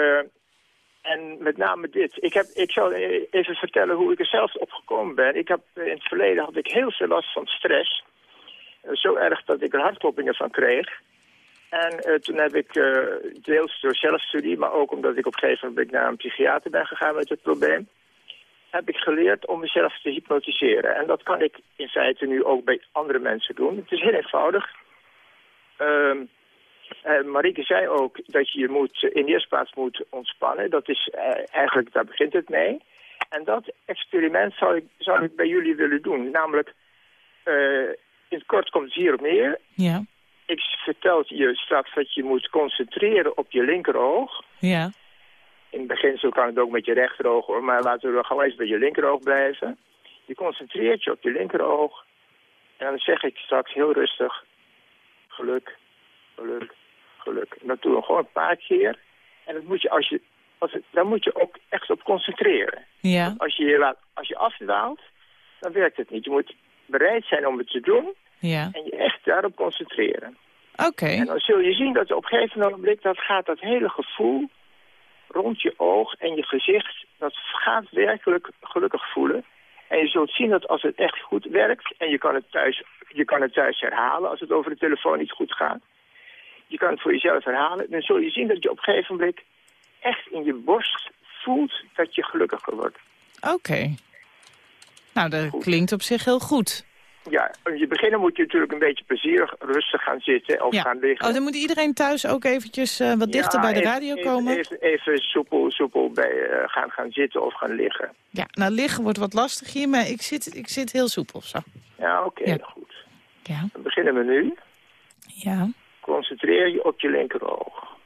en met name dit. Ik, heb, ik zal even vertellen hoe ik er zelf op gekomen ben. Ik heb, in het verleden had ik heel veel last van stress zo erg dat ik er hartkloppingen van kreeg. En uh, toen heb ik uh, deels door zelfstudie, maar ook omdat ik op een gegeven moment naar een psychiater ben gegaan met het probleem, heb ik geleerd om mezelf te hypnotiseren. En dat kan ik in feite nu ook bij andere mensen doen. Het is heel eenvoudig. Uh, uh, Marieke zei ook dat je je moet, in de eerste plaats moet ontspannen. Dat is eigenlijk, daar begint het mee. En dat experiment zou ik, zou ik bij jullie willen doen. Namelijk, in het kort komt het hierop neer. Ja. Ik vertel je straks dat je moet concentreren op je linkeroog. Ja. In het begin kan het ook met je rechteroog hoor, maar laten we gewoon eens bij je linkeroog blijven. Je concentreert je op je linkeroog. En dan zeg ik straks heel rustig, geluk, geluk, geluk. En dat doen we gewoon een paar keer. En dat moet je, als je, als het, daar moet je ook echt op concentreren. Ja. Want als je je laat, als je afdwaalt, dan werkt het niet. Je moet bereid zijn om het te doen ja. en je echt daarop concentreren. Oké. Okay. En dan zul je zien dat op een gegeven moment dat gaat dat hele gevoel rond je oog en je gezicht, dat gaat werkelijk gelukkig voelen. En je zult zien dat als het echt goed werkt, en je kan het thuis, je kan het thuis herhalen als het over de telefoon niet goed gaat. Je kan het voor jezelf herhalen. Dan zul je zien dat je op een gegeven moment echt in je borst voelt dat je gelukkiger wordt. Oké. Okay. Nou, dat goed. klinkt op zich heel goed. Ja, om je beginnen moet je natuurlijk een beetje plezierig rustig gaan zitten of ja. gaan liggen. Oh, dan moet iedereen thuis ook eventjes uh, wat dichter bij de even, radio even, komen. Even, even soepel, soepel bij, uh, gaan, gaan zitten of gaan liggen. Ja, nou liggen wordt wat lastig hier, maar ik zit, ik zit heel soepel zo. Ja, oké, okay, ja. goed. Ja. Dan beginnen we nu. Ja. Concentreer je op je linkeroog.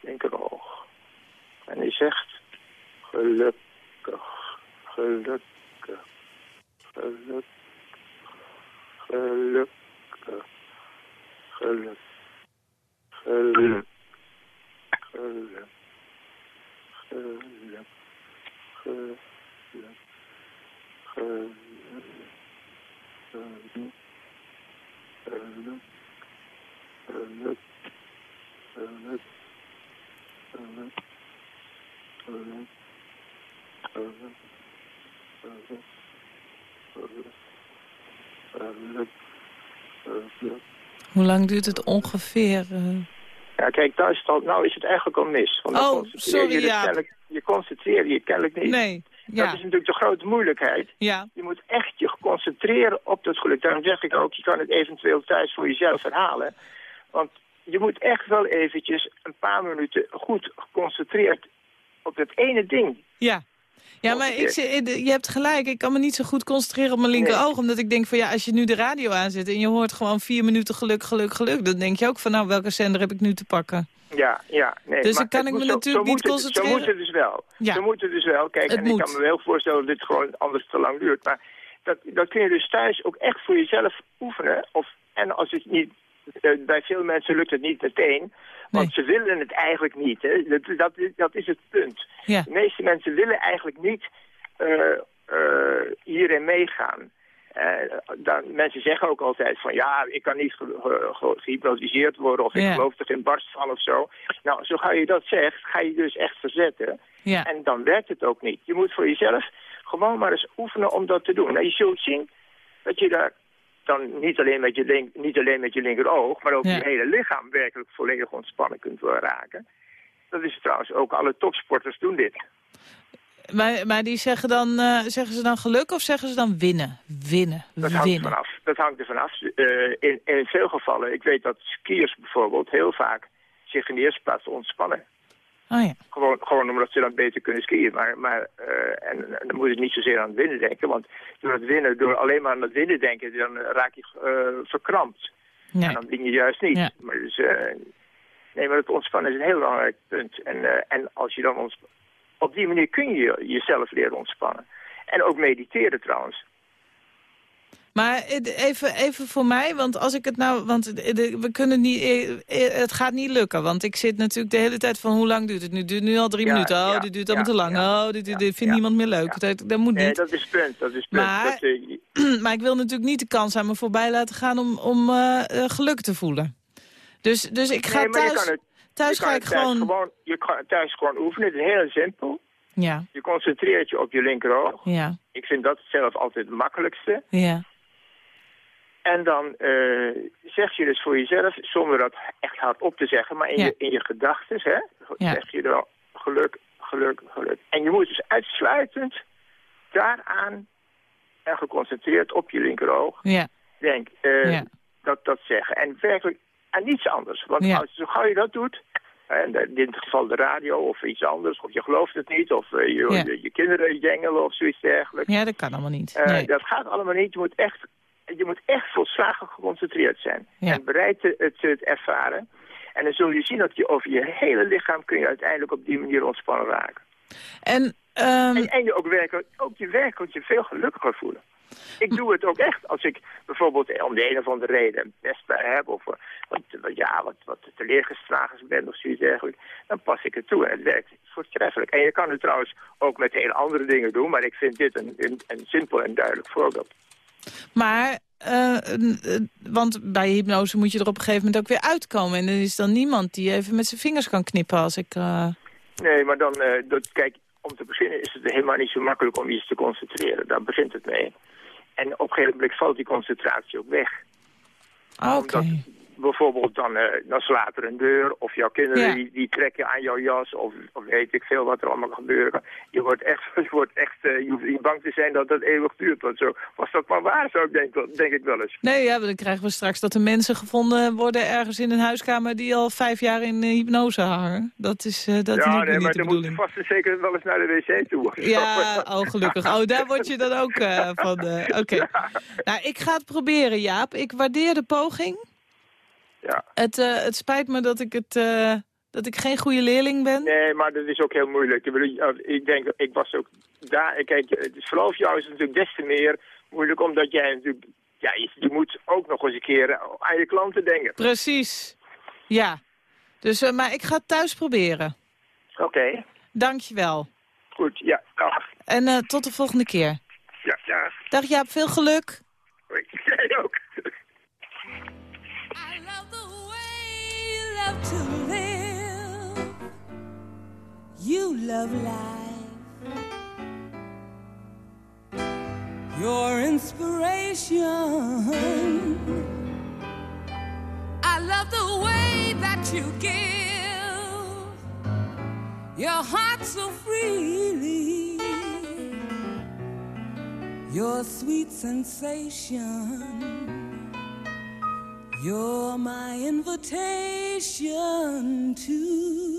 Linkeroog. En je zegt gelukkig, gelukkig, gelukkig, gelukkig, gelukkig, geluk, geluk, geluk, geluk, geluk, geluk, geluk, geluk, geluk, geluk, geluk, geluk, Hoe lang duurt het ongeveer? eh? Ja, kijk, is, het al, nou is het eigenlijk al mis. Want Oh, sorry, je, dus kennelijk- je concentreer je kennelijk niet. Nee, Dat ja. is natuurlijk de grote moeilijkheid. Ja, Je moet echt je concentreren op dat geluk. Daarom zeg ik ook, je kan het eventueel thuis voor jezelf herhalen. Want je moet echt wel eventjes een paar minuten goed geconcentreerd op dat ene ding. ja. Ja, maar ik, je hebt gelijk. Ik kan me niet zo goed concentreren op mijn linker Nee. oog. Omdat ik denk van ja, als je nu de radio aanzet en je hoort gewoon vier minuten geluk, geluk, geluk. Dan denk je ook van nou, welke zender heb ik nu te pakken? Ja, ja. Nee, Dus dan kan ik me zo- natuurlijk zo niet het- concentreren. Zo moet het dus wel. Ja. Zo moet het dus wel. Kijk, Het en moet. ik kan me wel voorstellen dat dit gewoon anders te lang duurt. Maar dat, dat kun je dus thuis ook echt voor jezelf oefenen. Of, en als het niet... eh, bij veel mensen lukt het niet meteen. Want ze willen het eigenlijk niet. Hè. Dat, dat, is- dat is het punt. Ja. De meeste mensen willen eigenlijk niet eh, eh, hierin meegaan. Eh, dan, mensen zeggen ook altijd van ja, ik kan niet ge- ge- ge- gehypnotiseerd worden of ik geloof er geen barst van of zo. Nou, zo ga je dat zegt, ga je dus echt verzetten. En dan werkt het ook niet. Je moet voor jezelf gewoon maar eens oefenen om dat te doen. Nou, je zult zien dat je daar dan niet alleen met je, link, niet alleen met je linkeroog, maar ook Ja. je hele lichaam werkelijk volledig ontspannen kunt raken. Dat is trouwens ook, alle topsporters doen dit. Maar, maar die zeggen dan, eh, zeggen ze dan geluk of zeggen ze dan winnen? Winnen, Dat hangt er winnen. vanaf. Dat hangt er vanaf. Eh, in, in veel gevallen, ik weet dat skiers bijvoorbeeld heel vaak zich in de eerste plaats ontspannen. Oh ja. Gewoon, gewoon omdat ze dan beter kunnen skiën. Maar, maar eh, en, en dan moet je niet zozeer aan het winnen denken. Want door het winnen, door alleen maar aan het winnen denken, dan raak je eh, verkrampt. Nee. En dan win je juist niet. Ja. Maar dus, eh, nee, maar het ontspannen is een heel belangrijk punt. En, en als je dan ons, op die manier kun je jezelf leren ontspannen. En ook mediteren trouwens. Maar even, even voor mij, want als ik het nou... Want we kunnen niet, eh, eh, het gaat niet lukken, want ik zit natuurlijk de hele tijd van... hoe lang duurt het nu? Het duurt nu al drie Ja, minuten. Oh, ja, dit duurt allemaal ja, te lang. oh, dit, dit, vindt niemand meer leuk. Dat, dat moet Nee, niet. dat is punt. Dat is het punt. Maar- Dat, eh, maar ik wil natuurlijk niet de kans aan me voorbij laten gaan om, om geluk te voelen. Dus, dus ik ga nee, thuis... het, thuis ga ik thuis gewoon... Je kan thuis gewoon oefenen. Het is heel simpel. Ja, Je concentreert je op je linkeroog. ja, Ik vind dat zelf altijd het makkelijkste. ja. En dan eh, zeg je dus voor jezelf, zonder dat echt hardop te zeggen, maar in Ja. je, in je gedachten, hè, Ja. zeg je dan geluk, geluk, geluk. En je moet dus uitsluitend daaraan en geconcentreerd op je linkeroog, Ja, denk, eh, Ja. dat, dat zeggen. En werkelijk aan niets anders. Want Ja. als, zo gauw je dat doet, en in dit geval de radio of iets anders, of je gelooft het niet, of eh, je, Ja. je, je kinderen jengelen of zoiets dergelijks. ja, dat kan allemaal niet. Dat gaat allemaal niet. Je moet echt, je moet echt volslagen geconcentreerd zijn. Ja. En bereid te- het, te ervaren. En dan zul je zien dat je over je hele lichaam kun je uiteindelijk op die manier ontspannen raken. En, ehm, En, en je ook, werkelijk, ook je werkelijk je veel gelukkiger voelen. Ik doe het ook echt als ik bijvoorbeeld eh, om de een of andere reden een pestbui heb of eh, wat, wat, ja, wat, wat teleergeslagen ben of zoiets dergelijks, dan pas ik het toe en het werkt voortreffelijk. En je kan het trouwens ook met hele andere dingen doen, maar ik vind dit een, een, een simpel en duidelijk voorbeeld. Maar, eh, eh, want bij hypnose moet je er op een gegeven moment ook weer uitkomen. En er is dan niemand die even met zijn vingers kan knippen als ik... eh, Nee, maar dan, dat, kijk, om te beginnen is het helemaal niet zo makkelijk om je te concentreren. Daar begint het mee. En op een gegeven moment valt die concentratie ook weg. ah, Oké. Bijvoorbeeld dan, eh, dan slaat er een deur of jouw kinderen Ja. die, die trekken aan jouw jas of, of weet ik veel wat er allemaal gebeuren. Je wordt echt, je, wordt echt eh, je hoeft niet bang te zijn dat dat eeuwig duurt. Want zo was dat maar waar, zo denk, ik- denk ik wel eens. Nee, ja, dan krijgen we straks dat er mensen gevonden worden ergens in een huiskamer die al vijf jaar in eh, hypnose hangen. Dat is, eh, dat ja, niet, nee, niet maar dan moet je vast en zeker wel eens naar de wc toe. Ja, oh gelukkig. Oh, daar word je dan ook van. Oké. Nou, ik ga het proberen, Jaap. Ik waardeer de poging. Ja. Het, eh, het spijt me dat ik, het, eh, dat ik geen goede leerling ben. Nee, maar dat is ook heel moeilijk. Ik, ik denk, ik was ook daar. Kijk, het is vooral voor jou is het natuurlijk des te meer moeilijk, omdat jij natuurlijk, ja, je, moet ook nog eens een keer aan je klanten denken. Precies. Ja. Dus, eh, maar ik ga het thuis proberen. Oké, Dank je wel. goed, ja, dag. En eh, tot de volgende keer. Ja, ja. Dag Jaap, veel geluk. Jij ook. Love to live. You love life. Your inspiration. I love the way that you give your heart so freely, your sweet sensation. You're my invitation to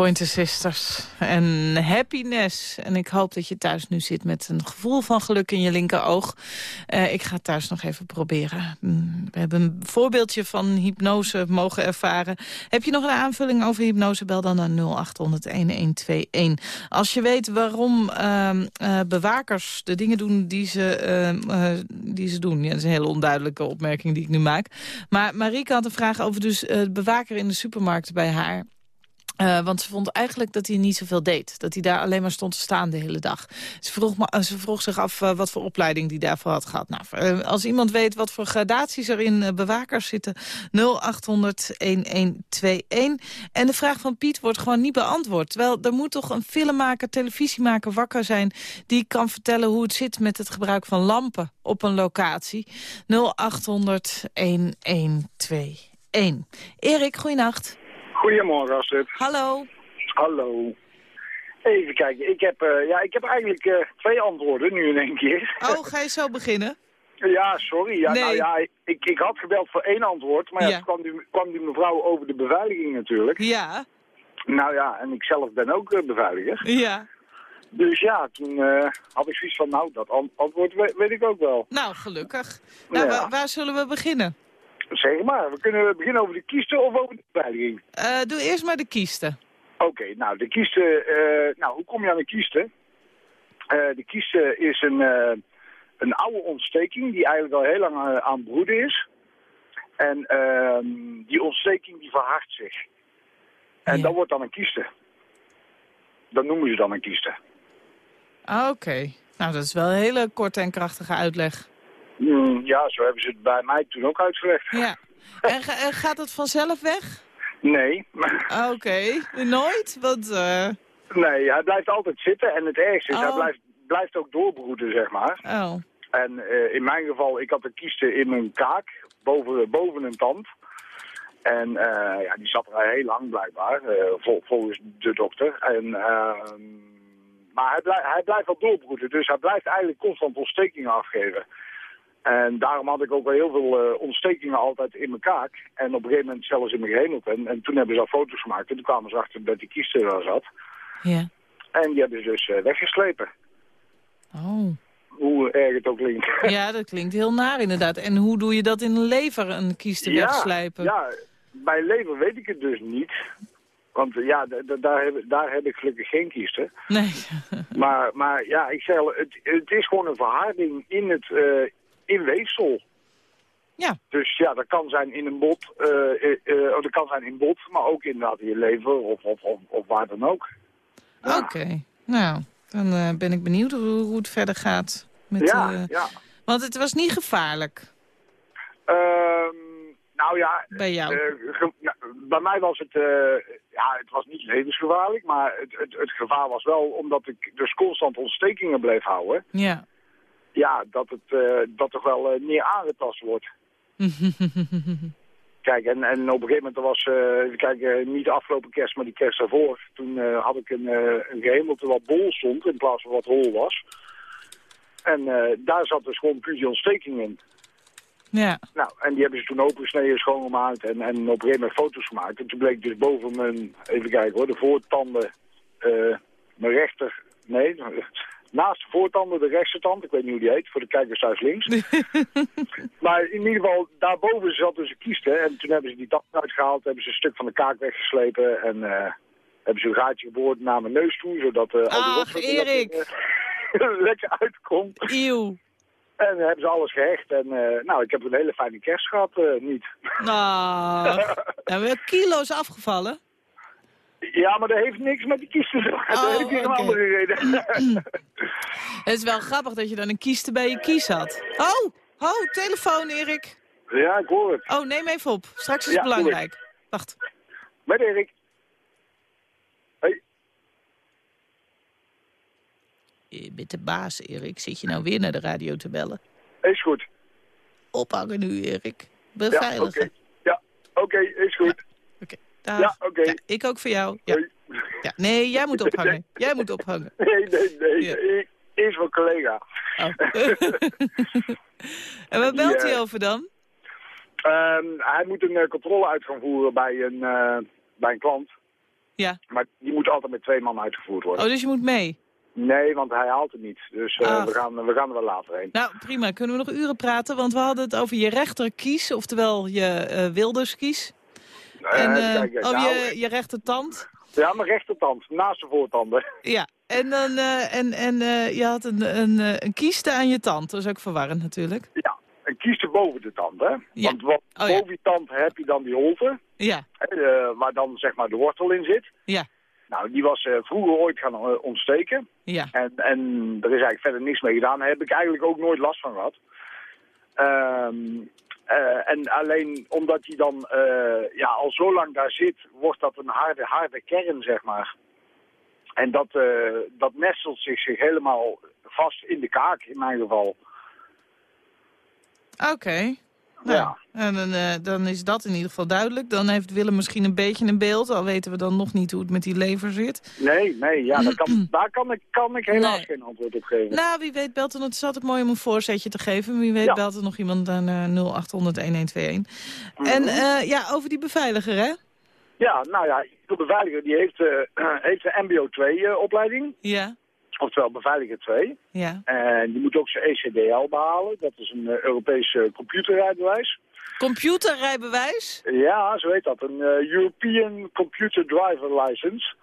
Pointer Sisters en Happiness. En ik hoop dat je thuis nu zit met een gevoel van geluk in je linkeroog. Eh ik ga het thuis nog even proberen. Mm, We hebben een voorbeeldje van hypnose mogen ervaren. Heb je nog een aanvulling over hypnose? Bel dan naar 0800-1121. Als je weet waarom ehm, eh, bewakers de dingen doen die ze, ehm, eh, die ze doen. Ja, dat is een hele onduidelijke opmerking die ik nu maak. Maar Marieke had een vraag over dus, de bewaker in de supermarkt bij haar... Eh, want ze vond eigenlijk dat hij niet zoveel deed. Dat hij daar alleen maar stond te staan de hele dag. Ze vroeg, eh, ze vroeg zich af eh, wat voor opleiding hij daarvoor had gehad. Nou, als iemand weet wat voor gradaties er in bewakers zitten... 0800-1121. En de vraag van Piet wordt gewoon niet beantwoord. Terwijl er moet toch een filmmaker, televisiemaker wakker zijn... die kan vertellen hoe het zit met het gebruik van lampen op een locatie. 0800-1121. Erik, goeienacht. Goedemorgen, Astrid. Hallo. Hallo. Even kijken, ik heb, eh, ja, ik heb eigenlijk eh, twee antwoorden nu in één keer. Oh, ga je zo beginnen? ja, sorry. Ja, Nee. nou ja, ik, ik had gebeld voor één antwoord, maar ja, kwam die, kwam die mevrouw over de beveiliging natuurlijk. Ja, Nou ja, en ik zelf ben ook eh, beveiliger. ja. Dus ja, toen had ik zoiets van, nou, dat an- antwoord we- weet ik ook wel. Nou, gelukkig. Nou, Ja. wa- waar zullen we beginnen? Zeg maar, we kunnen beginnen over de kiesten of over de beveiliging. Eh, doe eerst maar de kiesten. Oké, nou, de kiesten, eh, nou, hoe kom je aan de kiesten? Eh, de kiesten is een, een oude ontsteking die eigenlijk al heel lang aan broeden is. En ehm, die ontsteking die verhardt zich. En Ja. dat wordt dan een kieste. Dat noemen ze dan een kieste. Ah, Oké. Nou, dat is wel een hele korte en krachtige uitleg. Mm, ja, zo hebben ze het bij mij toen ook uitgelegd. Ja. En, ga- en gaat het vanzelf weg? Nee, Ah, Oké. Nooit? Want, eh, nee, hij blijft altijd zitten. En het ergste is, hij Oh. blijft, blijft ook doorbroeden, zeg maar. oh. En eh, in mijn geval, ik had een kieste in mijn kaak, boven, boven een tand. En eh, ja, die zat er heel lang blijkbaar, vol- volgens de dokter. En, ehm, maar hij, blijft hij blijft wel doorbroeden, dus hij blijft eigenlijk constant ontstekingen afgeven. En daarom had ik ook wel heel veel eh, ontstekingen altijd in mijn kaak. En op een gegeven moment zelfs in mijn gehemelte. En toen hebben ze al foto's gemaakt en toen kwamen ze achter dat die kieste er zat. Ja. En die hebben ze dus eh, weggeslepen. Oh. Hoe erg het ook klinkt. Ja, dat klinkt heel naar inderdaad. En hoe doe je dat in een lever, een kies te wegslijpen? Ja, bij lever weet ik het dus niet. Want ja, daar, heb, daar heb ik gelukkig geen kiesten. Nee. Maar, maar ja, ik zeg al, het, het is gewoon een verharding in het eh, in weefsel. Ja. Dus ja, dat kan zijn in een bot, oh, dat kan zijn in bot, maar ook inderdaad in je lever of, of, of, of waar dan ook. Oké. Nou, dan ben ik benieuwd hoe, hoe het verder gaat. Met, ja, ja. Want het was niet gevaarlijk Ehm, nou ja, bij jou. Ge- nou, bij mij was het, ja, het was niet levensgevaarlijk, maar het, het, het gevaar was wel omdat ik dus constant ontstekingen bleef houden. ja. Ja, dat het eh, dat toch wel eh, meer aangetast wordt. Kijk, en, en op een gegeven moment was, eh, even kijken, niet de afgelopen kerst, maar die kerst daarvoor. Toen eh, had ik een, uh, een gehemelte wat bol stond in plaats van wat hol was. En eh, daar zat dus gewoon puur die ontsteking in. ja. Nou, en die hebben ze toen opengesneden, schoongemaakt en, en op een gegeven moment foto's gemaakt. En toen bleek dus boven mijn, even kijken hoor, de voortanden, eh, mijn rechter, nee, naast de voortanden de rechtse tand, ik weet niet hoe die heet, voor de kijkers thuis links. maar in ieder geval, daarboven zat dus een kieste en toen hebben ze die tand uitgehaald, hebben ze een stuk van de kaak weggeslepen en eh, hebben ze een gaatje geboord naar mijn neus toe, zodat al die Ach, er Erik. lekker, eh, lekker uitkomt. Eeuw. En hebben ze alles gehecht. En nou, ik heb een hele fijne kerst gehad, eh, niet. Nou, hebben we kilo's afgevallen? Ja, maar dat heeft niks met die kies te maken. Oh, dat heeft hier een andere reden. Het is wel grappig dat je dan een kieste bij je kies had. Oh, oh, telefoon Erik. ja, ik hoor het. Oh, neem even op. Straks is Ja, het belangrijk. Wacht. Met Erik. Hey. Je bent de baas, Erik. Zit je nou weer naar de radio te bellen? Is goed. Ophangen nu, Erik. Ja, oké. Beveiligen. Ja, oké, is goed. Dag. Ja, oké. Ik ook voor jou. Ja. Ja. Nee, jij moet ophangen. Jij moet ophangen. Nee, nee, nee. Ja. Is mijn collega. Oh. en wat belt hij over dan? Ehm, hij moet een eh, controle uit gaan voeren bij een, eh, bij een klant. Ja. Maar die moet altijd met twee man uitgevoerd worden. Oh, dus je moet mee. Nee, want hij haalt het niet. Dus eh, Ach. we, gaan, we gaan er wel later heen. Nou, prima. Kunnen we nog uren praten? Want we hadden het over je rechterkies, oftewel je wilderskies. Eh, En, eh, kijken. oh, Nou, je, je rechtertand. Ja, mijn rechtertand, naast de voortanden. Ja. En, dan, eh, en, en je had een, een, een kieste aan je tand. Dat is ook verwarrend natuurlijk. Ja, en kies er boven de tand, hè? Ja. Want wat, Oh, boven die tand heb je dan die holte, Ja, waar dan zeg maar de wortel in zit. ja, Nou, die was vroeger ooit gaan ontsteken. ja. En, en er is eigenlijk verder niks mee gedaan. Daar heb ik eigenlijk ook nooit last van gehad. Ehm, eh, en alleen omdat hij dan eh, ja, al zo lang daar zit, wordt dat een harde, harde kern, zeg maar. En dat, eh, dat nestelt zich, zich helemaal vast in de kaak, in mijn geval. Oké. Nou, Ja. En dan, eh, dan is dat in ieder geval duidelijk. Dan heeft Willem misschien een beetje een beeld. Al weten we dan nog niet hoe het met die lever zit. Nee, nee, ja, daar kan, daar kan ik, kan ik helaas Nee. geen antwoord op geven. Nou, wie weet belt er... Het is altijd mooi om een voorzetje te geven. Wie weet Ja. belt er nog iemand aan eh 0800-1121. Mhm. En eh, ja, over die beveiliger, hè? Ja, nou ja, de beveiliger die heeft, eh, heeft een MBO 2-opleiding. Ja. Oftewel beveiliger 2. Ja. En die moet ook zijn ECDL behalen. Dat is een uh, Europees uh, computerrijbewijs. Computerrijbewijs? Ja, zo heet dat. Een uh, European Computer Driver License.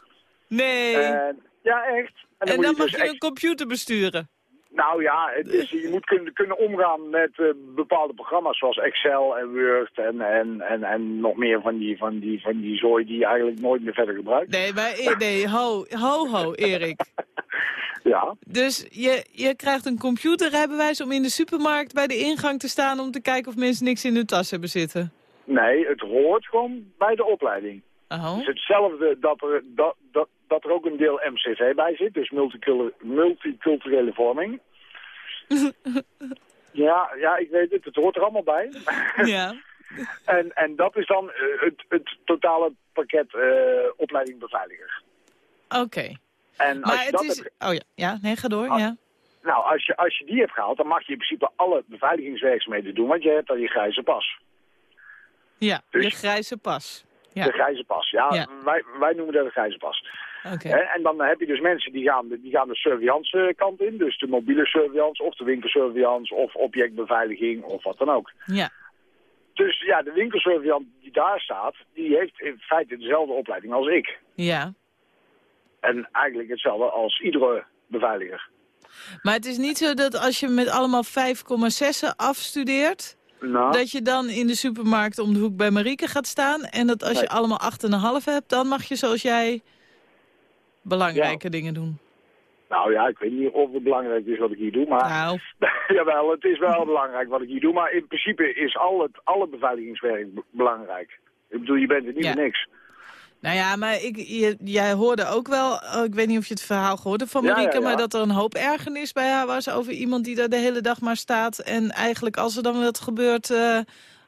Nee. En, ja, echt. En dan, en dan je mag dus je echt... een computer besturen? Nou ja, het is, je moet kunnen, kunnen omgaan met uh, bepaalde programma's zoals Excel en Word en, en, en, en nog meer van die, van, die, van die zooi die je eigenlijk nooit meer verder gebruikt. Nee, maar nee, ho, ho, ho, Erik. ja. Dus je, je krijgt een computerrijbewijs om in de supermarkt bij de ingang te staan om te kijken of mensen niks in hun tas hebben zitten? Nee, het hoort gewoon bij de opleiding. Oh. Het is hetzelfde dat er, dat, dat, dat er ook een deel MCV bij zit, dus multiculturele, multiculturele vorming. ja, ja, ik weet het, het hoort er allemaal bij. ja. en, en dat is dan uh, het, het totale pakket uh, opleiding beveiliger. Oké. Okay. En maar als je het dat is... hebt... Oh ja, ja, nee, ga door, Ah, ja. Nou, als je, als je die hebt gehaald, dan mag je in principe alle beveiligingswerkzaamheden doen, want je hebt dan je grijze pas. Ja, Dus- je grijze pas. Ja. De grijze pas, ja. Ja. Wij, wij noemen dat een grijze pas. En dan heb je dus mensen die gaan, de- die gaan de surveillance kant in. Dus de mobiele surveillance of de winkelsurveillance of objectbeveiliging of wat dan ook. Ja. Dus ja, de winkelsurveillance die daar staat, die heeft in feite dezelfde opleiding als ik. Ja. En eigenlijk hetzelfde als iedere beveiliger. Maar het is niet zo dat als je met allemaal 5,6 afstudeert... Nou, dat je dan in de supermarkt om de hoek bij Marieke gaat staan... en dat als je allemaal 8,5 hebt... dan mag je zoals jij belangrijke dingen doen. nou ja, ik weet niet of het belangrijk is wat ik hier doe, maar... Nou, Jawel, het is wel belangrijk wat ik hier doe. Maar in principe is al het, alle beveiligingswerk be- belangrijk. Ik bedoel, je bent er niet Ja. voor niks. Nou ja, maar ik, je, jij hoorde ook wel... oh, ik weet niet of je het verhaal gehoord hebt van Ja, ja, Marieke... ja. maar dat er een hoop ergernis bij haar was over iemand die daar de hele dag maar staat... en eigenlijk als er dan wat gebeurt... eh,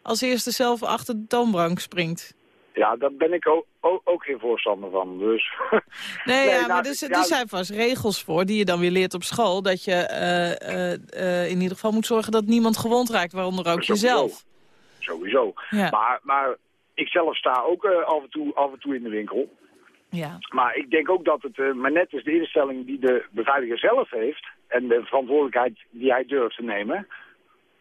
als eerste zelf achter de toonbank springt. Ja, daar ben ik ook, ook, ook geen voorstander van. Dus Nee, Nee, ja, nou, maar dus, er, ja, er zijn vast regels voor die je dan weer leert op school. Dat je eh, eh, in ieder geval moet zorgen dat niemand gewond raakt, waaronder ook Sowieso. jezelf. sowieso. Ja. Maar, maar ik zelf sta ook eh, af, en toe, af en toe in de winkel. Ja. Maar ik denk ook dat het eh, maar net is de instelling die de beveiliger zelf heeft... en de verantwoordelijkheid die hij durft te nemen...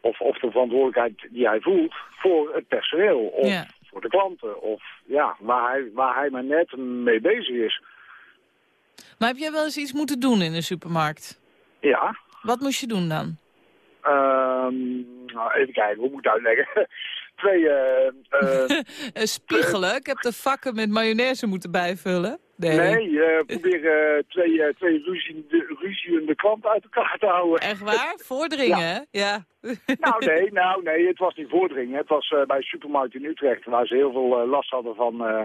of, of de verantwoordelijkheid die hij voelt voor het personeel... of Ja. voor de klanten, of ja, waar hij, waar hij maar net mee bezig is. Maar heb jij wel eens iets moeten doen in de supermarkt? Ja, Wat moest je doen dan? Ehm, nou, even kijken, hoe moet ik het uitleggen? Twee, Eh, spiegelen. Ik heb de vakken met mayonaise moeten bijvullen. Nee. nee, eh probeer twee, eh, twee ruziende, ruziende klanten uit elkaar te houden. Echt waar? Voordringen? Ja. Nou nee, nou nee, het was niet voordringen. Het was bij een supermarkt in Utrecht waar ze heel veel last hadden van eh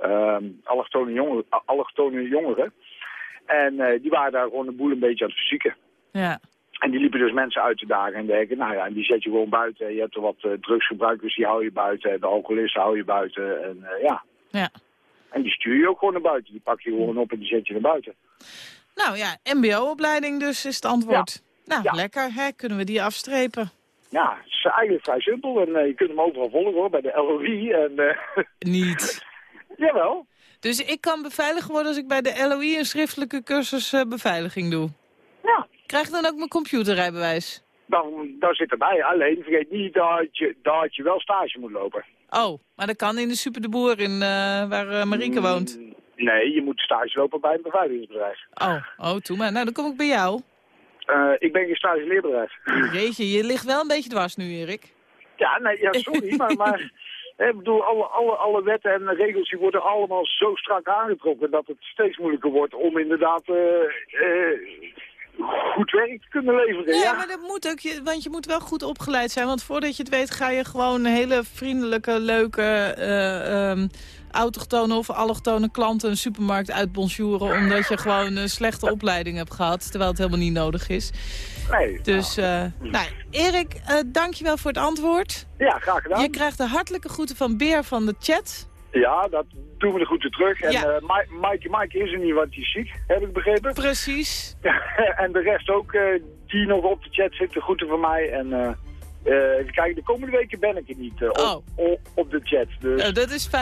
ehm, allochtone, jongeren, allochtone jongeren. En die waren daar gewoon de boel een beetje aan het verzieken. ja. En die liepen dus mensen uit te dagen en denken, nou ja, en die zet je gewoon buiten. Je hebt er wat eh, drugsgebruikers, die hou je buiten. De alcoholisten hou je buiten. En eh, ja, ja. en die stuur je ook gewoon naar buiten. Die pak je gewoon op en die zet je naar buiten. Nou ja, mbo-opleiding dus is het antwoord. Nou, Ja. lekker, hè? Kunnen we die afstrepen? Ja, het is eigenlijk vrij simpel. En eh, je kunt hem overal volgen hoor, bij de LOI. En eh, Niet. jawel. Dus ik kan beveiligd worden als ik bij de LOI een schriftelijke cursus beveiliging doe. Ja, Krijg ik dan ook mijn computerrijbewijs? dan, dan zit erbij. Alleen vergeet niet dat je, dat je wel stage moet lopen. Oh, maar dat kan in de Super de Boer in, eh, waar eh, Marieke woont. Mm, Nee, je moet stage lopen bij een beveiligingsbedrijf. Oh, oh, toe maar. Nou, dan kom ik bij jou. Eh, ik ben geen stage leerbedrijf. Jeetje, je ligt wel een beetje dwars nu, Erik. Ja, nee, ja, sorry, maar, maar ik bedoel, alle, alle, alle wetten en regels die worden allemaal zo strak aangetrokken dat het steeds moeilijker wordt om inderdaad goed werk kunnen leveren. Ja. maar dat moet ook, je, want je moet wel goed opgeleid zijn. Want voordat je het weet ga je gewoon hele vriendelijke, leuke, eh, ehm, autochtone of allochtone klanten een supermarkt uitbonjouren. Omdat je gewoon een slechte opleiding hebt gehad, terwijl het helemaal niet nodig is. Nee, Dus, eh nou, Erik, eh dankjewel voor het antwoord. ja, graag gedaan. Je krijgt de hartelijke groeten van Beer van de chat. Ja, dat doen we er goed terug. En Ja. Mike is er niet, want die is ziek, heb ik begrepen. Precies. en de rest ook, eh, die nog op de chat zit, de groeten van mij. En eh eh, kijken, de komende weken ben ik er niet op, Oh. op, op de chat. Dus Nou, dat is fijn.